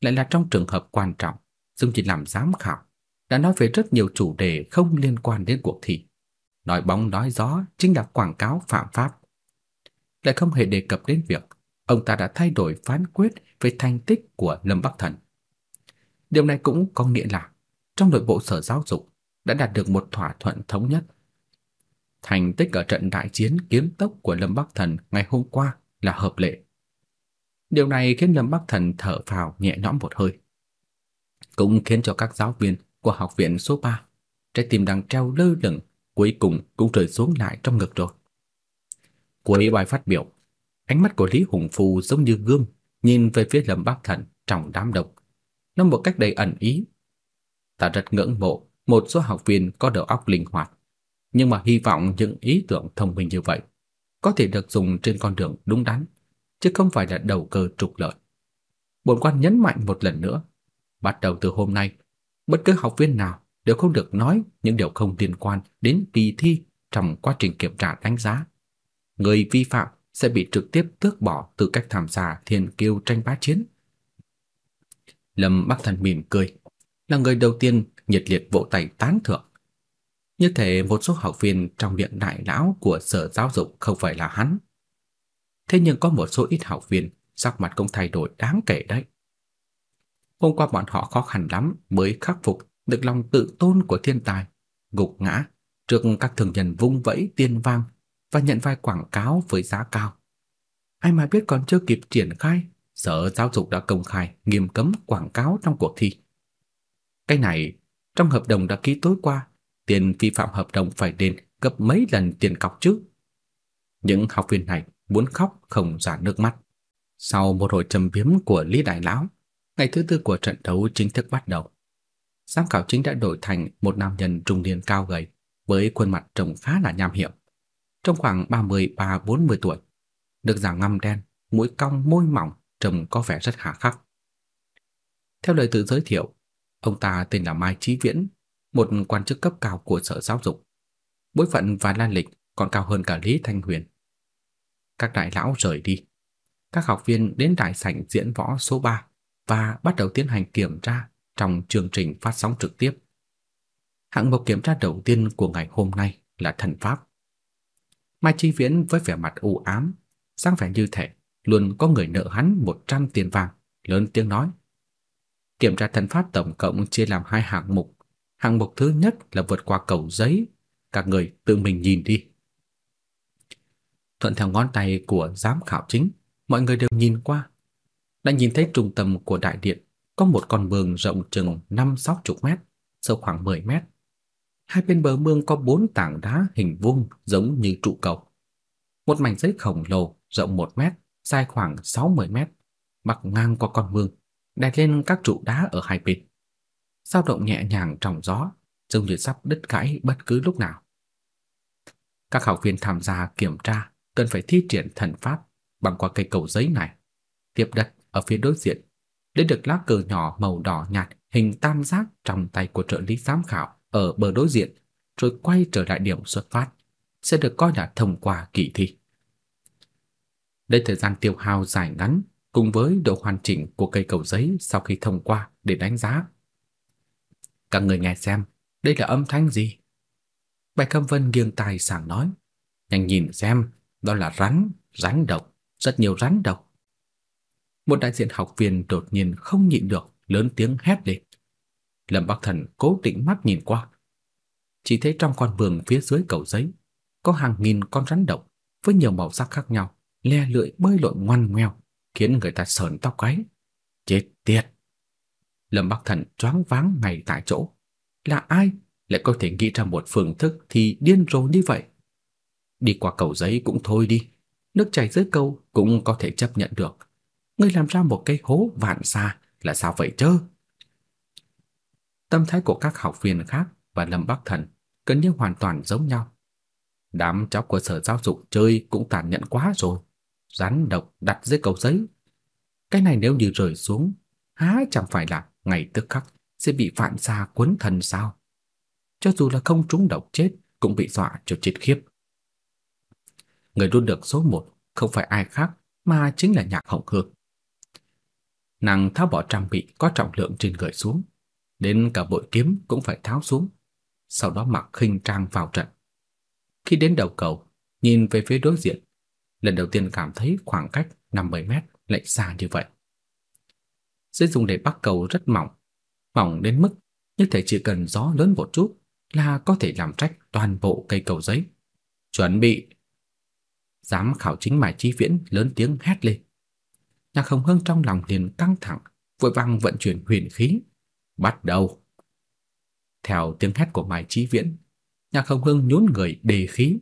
lại là trong trường hợp quan trọng, dùng chỉ làm giám khảo, đã nói về rất nhiều chủ đề không liên quan đến cuộc thi. Nói bóng nói gió chính là quảng cáo phạm pháp. Lại không hề đề cập đến việc ông ta đã thay đổi phán quyết về thành tích của Lâm Bắc Thần. Điều này cũng có nghĩa là trong nội bộ sở giáo dục đã đạt được một thỏa thuận thống nhất. Thành tích ở trận đại chiến kiếm tốc của Lâm Bắc Thần ngày hôm qua là hợp lệ. Điều này khiến Lâm Bắc Thần thở phào nhẹ nhõm một hơi. Cũng khiến cho các giáo viên của học viện số 3 trái tim đang treo lơ lửng cuối cùng cũng rơi xuống lại trong ngực rồi. Cuối bài phát biểu, ánh mắt của Lý Hùng Phu giống như gương nhìn về phía Lâm Bắc Thần trong đám đông, nó một cách đầy ẩn ý. Ta rất ngưỡng mộ một số học viên có đầu óc linh hoạt, nhưng mà hy vọng những ý tưởng thông minh như vậy có thể được dùng trên con đường đúng đắn, chứ không phải là đầu cơ trục lợi. Bổn quan nhấn mạnh một lần nữa, bắt đầu từ hôm nay, bất cứ học viên nào đều không được nói những điều không liên quan đến kỳ thi trong quá trình kiểm tra đánh giá. Người vi phạm sẽ bị trực tiếp tước bỏ tư cách tham gia thiên kiêu tranh bá chiến Lâm Bắc Thần mỉm cười, là người đầu tiên nhiệt liệt vỗ tay tán thưởng. Như thể một số học viên trong viện đại lão của sở giáo dục không phải là hắn. Thế nhưng có một số ít học viên sắc mặt cũng thay đổi đáng kể đấy. Hôm qua bọn họ khó khăn lắm mới khắc phục được lòng tự tôn của thiên tài, gục ngã trước các thường nhân vung vẫy tiền vàng và nhận vai quảng cáo với giá cao. Ai mà biết còn chưa kịp triển khai, Sở Giáo dục đã công khai nghiêm cấm quảng cáo trong cuộc thi. Cái này trong hợp đồng đã ký tối qua, tiền vi phạm hợp đồng phải đền gấp mấy lần tiền cọc chứ. Những học viên này muốn khóc không ra nước mắt. Sau một hồi trầm biếm của Lý Đại Lão, ngày thứ tư của trận đấu chính thức bắt đầu. Giám khảo chính đã đổi thành một nam nhân trung niên cao gầy, với khuôn mặt trông khá là nham hiểm. Trong khoảng 33-40 tuổi, được giả ngăm đen, mũi cong môi mỏng, trông có vẻ rất hà khắc. Theo lời tự giới thiệu, ông ta tên là Mai Chí Viễn, một quan chức cấp cao của Sở Giáo dục. Bối phận và lan lịch còn cao hơn cả Lý Thanh Huyền. Các đại lão rời đi. Các học viên đến đại sảnh diễn võ số 3 và bắt đầu tiến hành kiểm tra trong chương trình phát sóng trực tiếp. Hạng mục kiểm tra đầu tiên của ngày hôm nay là thần pháp. Mai Chi Viễn với vẻ mặt u ám, dáng vẻ như thể luôn có người nợ hắn 100 tiền vàng, lớn tiếng nói: Kiểm tra thần pháp tổng cộng chia làm hai hạng mục. Hạng mục thứ nhất là vượt qua cầu giấy, các người tự mình nhìn đi. Thuận theo ngón tay của giám khảo chính, mọi người đều nhìn qua. Đã nhìn thấy trung tâm của đại điện có một con mương rộng chừng 5-60 mét, sâu khoảng 10 mét. Hai bên bờ mương có bốn tảng đá hình vuông giống như trụ cầu. Một mảnh giấy khổng lồ rộng 1 mét, dài khoảng 60 mét, bắc ngang qua con mương, đè lên các trụ đá ở hai bên. Dao động nhẹ nhàng trong gió, giống như sắp đứt gãy bất cứ lúc nào. Các học viên tham gia kiểm tra cần phải thi triển thần pháp bằng qua cây cầu giấy này, tiếp đất ở phía đối diện, để được lá cờ nhỏ màu đỏ nhạt hình tam giác trong tay của trợ lý giám khảo ở bờ đối diện, rồi quay trở lại điểm xuất phát, sẽ được coi là thông qua kỳ thi. Đây thời gian tiêu hao dài ngắn cùng với độ hoàn chỉnh của cây cầu giấy sau khi thông qua để đánh giá. Các người nghe xem, đây là âm thanh gì? Bạch cam Vân nghiêng tai sảng nói, nhanh nhìn xem, đó là rắn, rắn độc, rất nhiều rắn độc. Một đại diện học viên đột nhiên không nhịn được, lớn tiếng hét lên. Lâm Bắc Thần cố định mắt nhìn qua. Chỉ thấy trong con vườn phía dưới cầu giấy có hàng nghìn con rắn độc với nhiều màu sắc khác nhau, le lưỡi bơi lội ngoằn ngoèo, khiến người ta sởn tóc gáy. Chết tiệt. Lâm Bắc Thần choáng váng ngay tại chỗ. Là ai lại có thể nghĩ ra một phương thức thì điên rồ như vậy? Đi qua cầu giấy cũng thôi đi, nước chảy dưới cầu cũng có thể chấp nhận được. Ngươi làm ra một cái hố vạn xa là sao vậy chứ? Tâm thái của các học viên khác và Lâm Bắc Thần gần như hoàn toàn giống nhau. Đám cháu của sở giáo dục chơi cũng tàn nhẫn quá rồi. Rắn độc đặt dưới cầu giấy. Cái này nếu như rơi xuống, há chẳng phải là ngày tức khắc sẽ bị phản xa cuốn thân sao? Cho dù là không trúng độc chết cũng bị dọa cho chết khiếp. Người luôn được số một không phải ai khác mà chính là Nhạc Hồng Hương. Nàng tháo bỏ trang bị có trọng lượng trên người xuống, đến cả bội kiếm cũng phải tháo xuống, sau đó mặc khinh trang vào trận. Khi đến đầu cầu, nhìn về phía đối diện, lần đầu tiên cảm thấy khoảng cách 50 mét lại xa như vậy. Dây dùng để bắt cầu rất mỏng, mỏng đến mức như thể chỉ cần gió lớn một chút là có thể làm rách toàn bộ cây cầu giấy. Chuẩn bị. Giám khảo chính Mai Chi Viễn lớn tiếng hét lên. Nhạc Hồng Hương trong lòng liền căng thẳng, vội vàng vận chuyển huyền khí. Bắt đầu. Theo tiếng hét của Mai Chí Viễn, Nhạc Hồng Hương nhún người đề khí,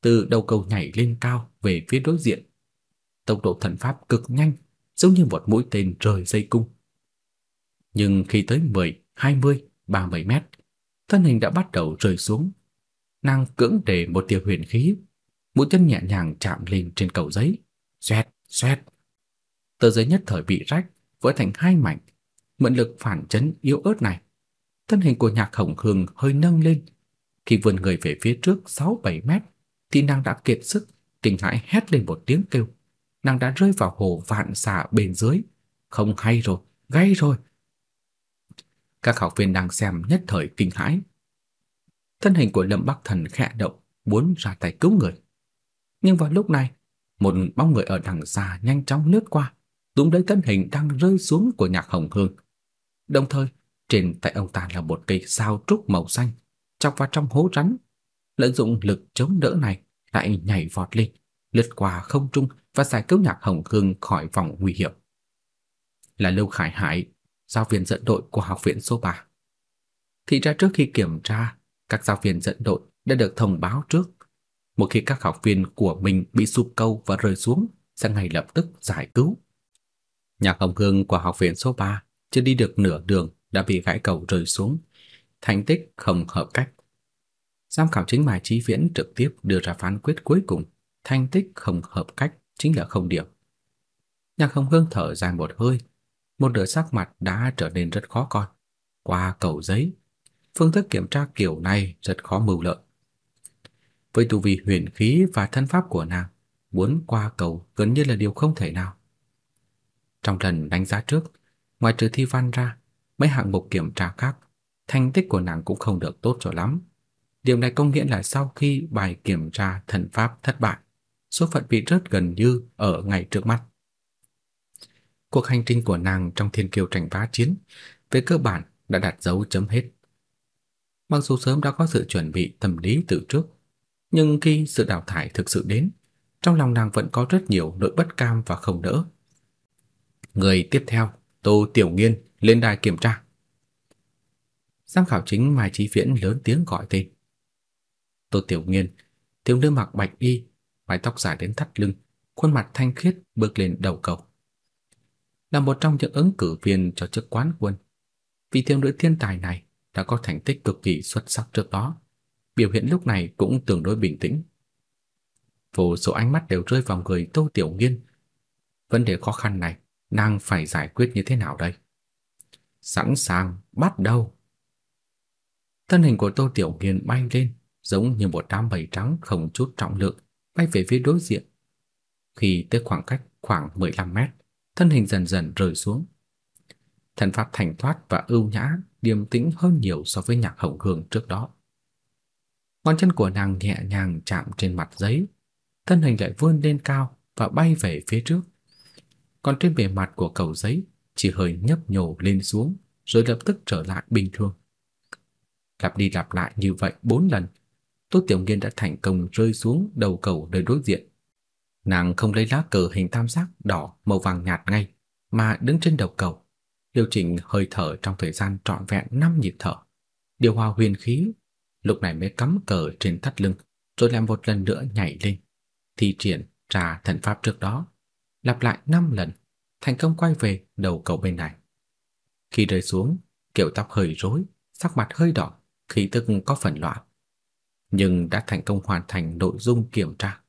từ đầu cầu nhảy lên cao về phía đối diện. Tốc độ thần pháp cực nhanh, giống như một mũi tên rời dây cung. Nhưng khi tới 10, 20, 30 mét, thân hình đã bắt đầu rơi xuống. Nàng cưỡng để một tia huyền khí, mũi chân nhẹ nhàng chạm lên trên cầu giấy, xoẹt, xoẹt. Tờ giấy nhất thời bị rách, vỡ thành hai mảnh. Mượn lực phản chấn yếu ớt này, thân hình của Nhạc Hồng Hương hơi nâng lên. Khi vươn người về phía trước 6-7 mét, thì nàng đã kiệt sức, kinh hãi hét lên một tiếng kêu. Nàng đã rơi vào hồ vạn xà bên dưới. Không hay rồi, gay rồi, Các học viên đang xem nhất thời kinh hãi. Thân hình của Lâm Bắc Thần khẽ động, muốn ra tay cứu người. Nhưng vào lúc này, một bóng người ở đằng xa nhanh chóng lướt qua, túm lấy thân hình đang rơi xuống của Nhạc Hồng Hương. Đồng thời, trên tay ông ta là một cây sao trúc màu xanh, chọc vào trong hố rắn. Lợi dụng lực chống đỡ này, lại nhảy vọt lên, lướt qua không trung và giải cứu Nhạc Hồng Hương khỏi vòng nguy hiểm. Là Lưu Khải Hải, giáo viên dẫn đội của học viện số 3. Thì ra trước khi kiểm tra, các giáo viên dẫn đội đã được thông báo trước. Một khi các học viên của mình bị sụp câu và rơi xuống, sẽ ngay lập tức giải cứu. Nhạc Hồng Hương của học viện số 3 chưa đi được nửa đường đã bị gãy cầu rơi xuống, thành tích không hợp cách. Giám khảo chính Mai Chí Viễn trực tiếp đưa ra phán quyết cuối cùng, thành tích không hợp cách chính là không điểm. Nhạc Hồng Hương thở dài một hơi, một nửa sắc mặt đã trở nên rất khó coi. Qua cầu giấy, phương thức kiểm tra kiểu này rất khó mưu lợi. Với tu vi huyền khí và thân pháp của nàng, muốn qua cầu gần như là điều không thể nào. Trong lần đánh giá trước, ngoài trừ thi văn ra, mấy hạng mục kiểm tra khác, thành tích của nàng cũng không được tốt cho lắm. Điều này có nghĩa là sau khi bài kiểm tra thần pháp thất bại, số phận bị rớt gần như ở ngay trước mắt. Cuộc hành trình của nàng trong thiên kiều tranh bá chiến về cơ bản đã đặt dấu chấm hết. Mặc dù sớm đã có sự chuẩn bị tâm lý từ trước, nhưng khi sự đào thải thực sự đến, trong lòng nàng vẫn có rất nhiều nỗi bất cam và không nỡ. Người tiếp theo, Tô Tiểu Nghiên lên đài kiểm tra. Giám khảo chính Mai Chí Viễn lớn tiếng gọi tên. Tô Tiểu Nghiên, thiếu nữ mặc bạch y, mái tóc dài đến thắt lưng, khuôn mặt thanh khiết bước lên đầu cầu. Là một trong những ứng cử viên cho chức quán quân, vị thiếu nữ thiên tài này đã có thành tích cực kỳ xuất sắc trước đó, biểu hiện lúc này cũng tương đối bình tĩnh. Vô số ánh mắt đều rơi vào người Tô Tiểu Nghiên. Vấn đề khó khăn này, nàng phải giải quyết như thế nào đây? Sẵn sàng, bắt đầu. Thân hình của Tô Tiểu Nghiên bay lên, giống như một đám mây trắng không chút trọng lượng, bay về phía đối diện. Khi tới khoảng cách khoảng 15 mét, thân hình dần dần rơi xuống. Thần pháp thành thoát và ưu nhã, điềm tĩnh hơn nhiều so với nhạc hồng hương trước đó. Ngón chân của nàng nhẹ nhàng chạm trên mặt giấy, thân hình lại vươn lên cao và bay về phía trước. Còn trên bề mặt của cầu giấy chỉ hơi nhấp nhô lên xuống rồi lập tức trở lại bình thường. Lặp đi lặp lại như vậy bốn lần, Tô Tiểu Nghiên đã thành công rơi xuống đầu cầu nơi đối diện. Nàng không lấy lá cờ hình tam giác đỏ màu vàng nhạt ngay, mà đứng trên đầu cầu, điều chỉnh hơi thở trong thời gian trọn vẹn 5 nhịp thở. Điều hòa huyền khí, lúc này mới cắm cờ trên thắt lưng, rồi làm một lần nữa nhảy lên, thi triển trà thần pháp trước đó, lặp lại 5 lần, thành công quay về đầu cầu bên này. Khi rơi xuống, kiểu tóc hơi rối, sắc mặt hơi đỏ, khí tức có phần loạn, nhưng đã thành công hoàn thành nội dung kiểm tra.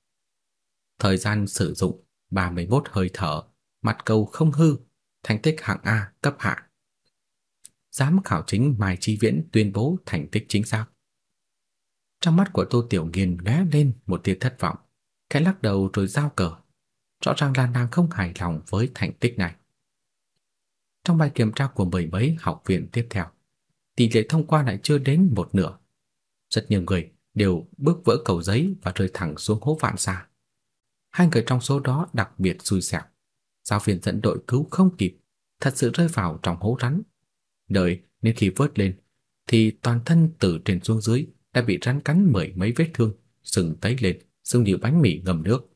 Thời gian sử dụng 31 hơi thở, mặt cầu không hư, thành tích hạng A cấp hạ. Giám khảo chính Mai Chi Viễn tuyên bố thành tích chính xác. Trong mắt của Tô Tiểu Nghiên lóe lên một tia thất vọng, khẽ lắc đầu rồi giao cờ. Rõ ràng là nàng không hài lòng với thành tích này. Trong bài kiểm tra của mười mấy học viện tiếp theo, tỷ lệ thông qua lại chưa đến một nửa. Rất nhiều người đều bước vỡ cầu giấy và rơi thẳng xuống hố vạn xa. Hai người trong số đó đặc biệt xui xẻo. Giáo viên dẫn đội cứu không kịp, thật sự rơi vào trong hố rắn. Đợi nên khi vớt lên thì toàn thân từ trên xuống dưới đã bị rắn cắn mười mấy vết thương, sưng tấy lên, sưng như bánh mì ngâm nước.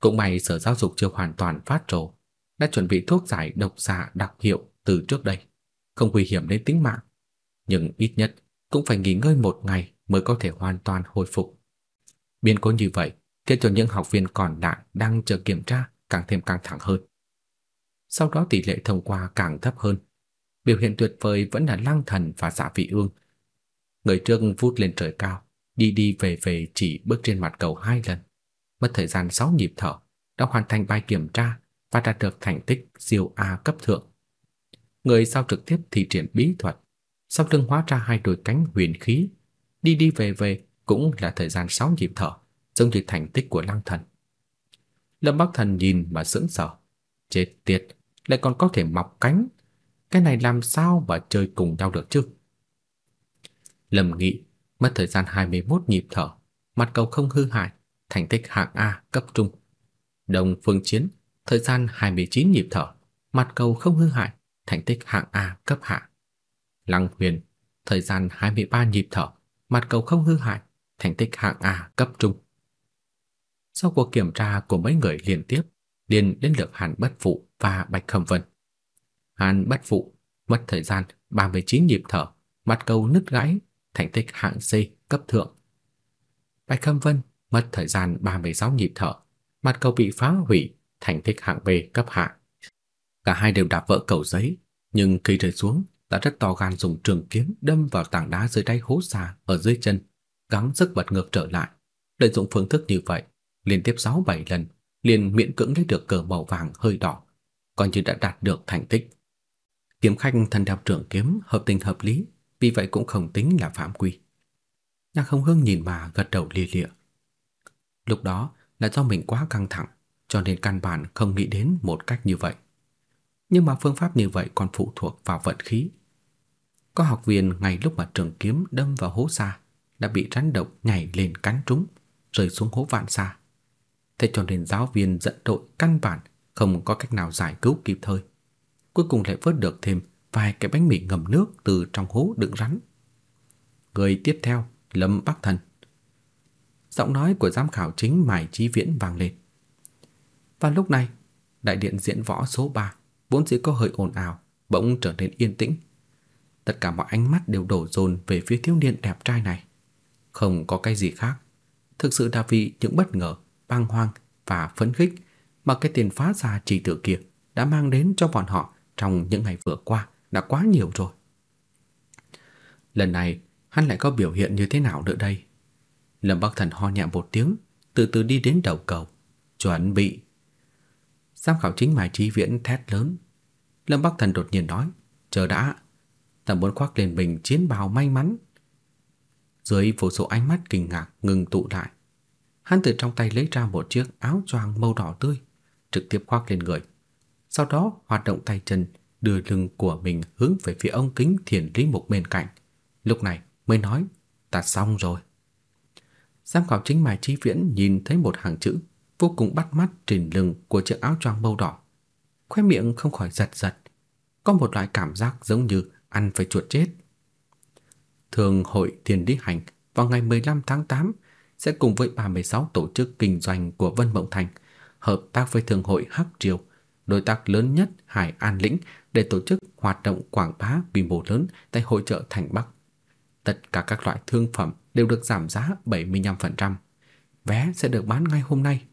Cũng may sở giáo dục chưa hoàn toàn phát trổ, đã chuẩn bị thuốc giải độc xạ đặc hiệu từ trước đây, không nguy hiểm đến tính mạng, nhưng ít nhất cũng phải nghỉ ngơi một ngày mới có thể hoàn toàn hồi phục. Biến cố như vậy khiến cho những học viên còn lại đang chờ kiểm tra càng thêm căng thẳng hơn. Sau đó tỷ lệ thông qua càng thấp hơn. Biểu hiện tuyệt vời vẫn là Lăng Thần và Dạ Vị Ương. Người trước vút lên trời cao, đi đi về về chỉ bước trên mặt cầu hai lần, mất thời gian 6 nhịp thở, đã hoàn thành bài kiểm tra và đạt được thành tích siêu A cấp thượng. Người sau trực tiếp thi triển bí thuật, sau lưng hóa ra hai đôi cánh huyền khí, đi đi về về cũng là thời gian 6 nhịp thở, giống như thành tích của Lăng Thần. Lâm Bắc Thần nhìn mà sững sờ, chết tiệt, lại còn có thể mọc cánh. cái này làm sao mà chơi cùng nhau được chứ? Lâm Nghị mất thời gian 21 nhịp thở, mặt cầu không hư hại, thành tích hạng A cấp trung. Đồng Phương Chiến thời gian 29 nhịp thở, mặt cầu không hư hại, thành tích hạng A cấp hạ. Lăng Huyền thời gian 23 nhịp thở, mặt cầu không hư hại, thành tích hạng A cấp trung. Sau cuộc kiểm tra của mấy người liên tiếp, liền đến lượt Hàn Bất Phụ và Bạch Khâm Vân. Hàn Bất Phụ mất thời gian 39 nhịp thở, mặt cầu nứt gãy, thành tích hạng C cấp thượng. Bạch Khâm Vân mất thời gian 36 nhịp thở, mặt cầu bị phá hủy, thành tích hạng B cấp hạ. Cả hai đều đạp vỡ cầu giấy, nhưng khi rơi xuống, đã rất to gan dùng trường kiếm đâm vào tảng đá dưới đáy hố xa ở dưới chân, gắng sức bật ngược trở lại. Lợi dụng phương thức như vậy, liên tiếp 6-7 lần, liền miễn cưỡng lấy được cờ màu vàng hơi đỏ, coi như đã đạt được thành tích. Kiếm khách thân đạp trường kiếm hợp tình hợp lý, vì vậy cũng không tính là phạm quy. Nhạc Không Hưng nhìn bà gật đầu lia lịa. Lúc đó là do mình quá căng thẳng, cho nên căn bản không nghĩ đến một cách như vậy. Nhưng mà phương pháp như vậy còn phụ thuộc vào vận khí. Có học viên ngay lúc mà trường kiếm đâm vào hố xa đã bị rắn độc nhảy lên cắn trúng, rơi xuống hố vạn xa. Thế cho nên giáo viên dẫn đội căn bản không có cách nào giải cứu kịp thời. Cuối cùng lại vớt được thêm vài cái bánh mì ngầm nước từ trong hố đựng rắn. Người tiếp theo, Lâm Bắc Thần. Giọng nói của giám khảo chính Mài Chí Viễn vang lên. Và lúc này, đại điện diễn võ số 3 vốn dĩ có hơi ồn ào, bỗng trở nên yên tĩnh. Tất cả mọi ánh mắt đều đổ dồn về phía thiếu niên đẹp trai này. Không có cái gì khác, thực sự là vì những bất ngờ, băng hoàng và phấn khích mà cái tiền phá ra trì tự kia đã mang đến cho bọn họ trong những ngày vừa qua đã quá nhiều rồi. Lần này, hắn lại có biểu hiện như thế nào nữa đây? Lâm Bắc Thần ho nhẹ một tiếng, từ từ đi đến đầu cầu, chuẩn bị. Giám khảo chính Mai Trí Viễn thét lớn. Lâm Bắc Thần đột nhiên nói, chờ đã, ta muốn khoác lên mình chiến bào may mắn. Dưới vô số ánh mắt kinh ngạc ngừng tụ lại, hắn từ trong tay lấy ra một chiếc áo choàng màu đỏ tươi, trực tiếp khoác lên người. Sau đó hoạt động tay chân, đưa lưng của mình hướng về phía ông kính thiền lý mục bên cạnh. Lúc này mới nói, ta xong rồi. Giám khảo chính Mai Trí Viễn nhìn thấy một hàng chữ vô cùng bắt mắt trên lưng của chiếc áo choàng màu đỏ. Khóe miệng không khỏi giật giật, có một loại cảm giác giống như ăn phải chuột chết. Thường hội Thiền Lý Hành vào ngày 15 tháng 8 sẽ cùng với 36 tổ chức kinh doanh của Vân Mộng Thành hợp tác với Thường hội Hắc Triều, đối tác lớn nhất Hải An Lĩnh để tổ chức hoạt động quảng bá quy mô lớn tại hội chợ Thành Bắc. Tất cả các loại thương phẩm đều được giảm giá 75%. Vé sẽ được bán ngay hôm nay,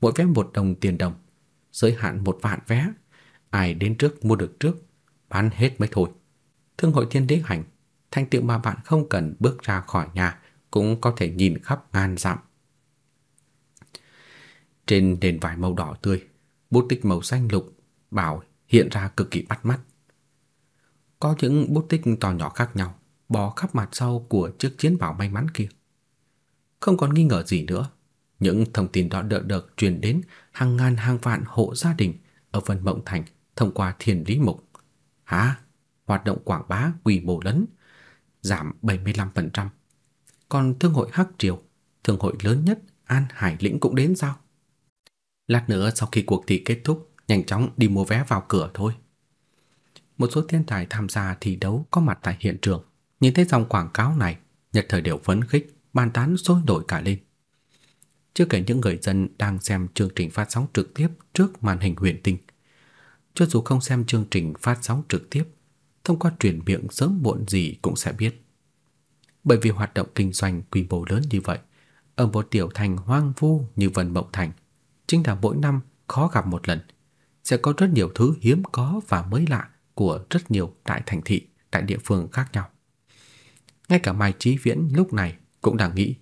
mỗi vé một đồng tiền đồng, giới hạn một vạn vé. Ai đến trước mua được trước, bán hết mới thôi. Thương hội Thiên Đế Hành, thành tựu mà bạn không cần bước ra khỏi nhà cũng có thể nhìn khắp ngàn dặm. Trên nền vải màu đỏ tươi, bút tích màu xanh lục bảo hiện ra cực kỳ bắt mắt. Có những bút tích to nhỏ khác nhau bò khắp mặt sau của chiếc chiến bảo may mắn kia. Không còn nghi ngờ gì nữa, những thông tin đó được được truyền đến hàng ngàn hàng vạn hộ gia đình ở Vân Mộng Thành thông qua Thiên Lý Mục. Hả? Hoạt động quảng bá quy mô lớn, giảm 75%. Còn thương hội Hắc Triều, thương hội lớn nhất An Hải Lĩnh cũng đến sao? Lát nữa sau khi cuộc thi kết thúc, nhanh chóng đi mua vé vào cửa thôi. Một số thiên tài tham gia thi đấu có mặt tại hiện trường, nhìn thấy dòng quảng cáo này, nhất thời đều phấn khích, bàn tán sôi nổi cả lên. Chưa kể những người dân đang xem chương trình phát sóng trực tiếp trước màn hình huyền tinh. Cho dù không xem chương trình phát sóng trực tiếp, thông qua truyền miệng sớm muộn gì cũng sẽ biết. Bởi vì hoạt động kinh doanh quy mô lớn như vậy, ở một tiểu thành hoang vu như Vân Mộng Thành, chính là mỗi năm khó gặp một lần, sẽ có rất nhiều thứ hiếm có và mới lạ của rất nhiều đại thành thị tại địa phương khác nhau. Ngay cả Mai Chí Viễn lúc này cũng đang nghĩ,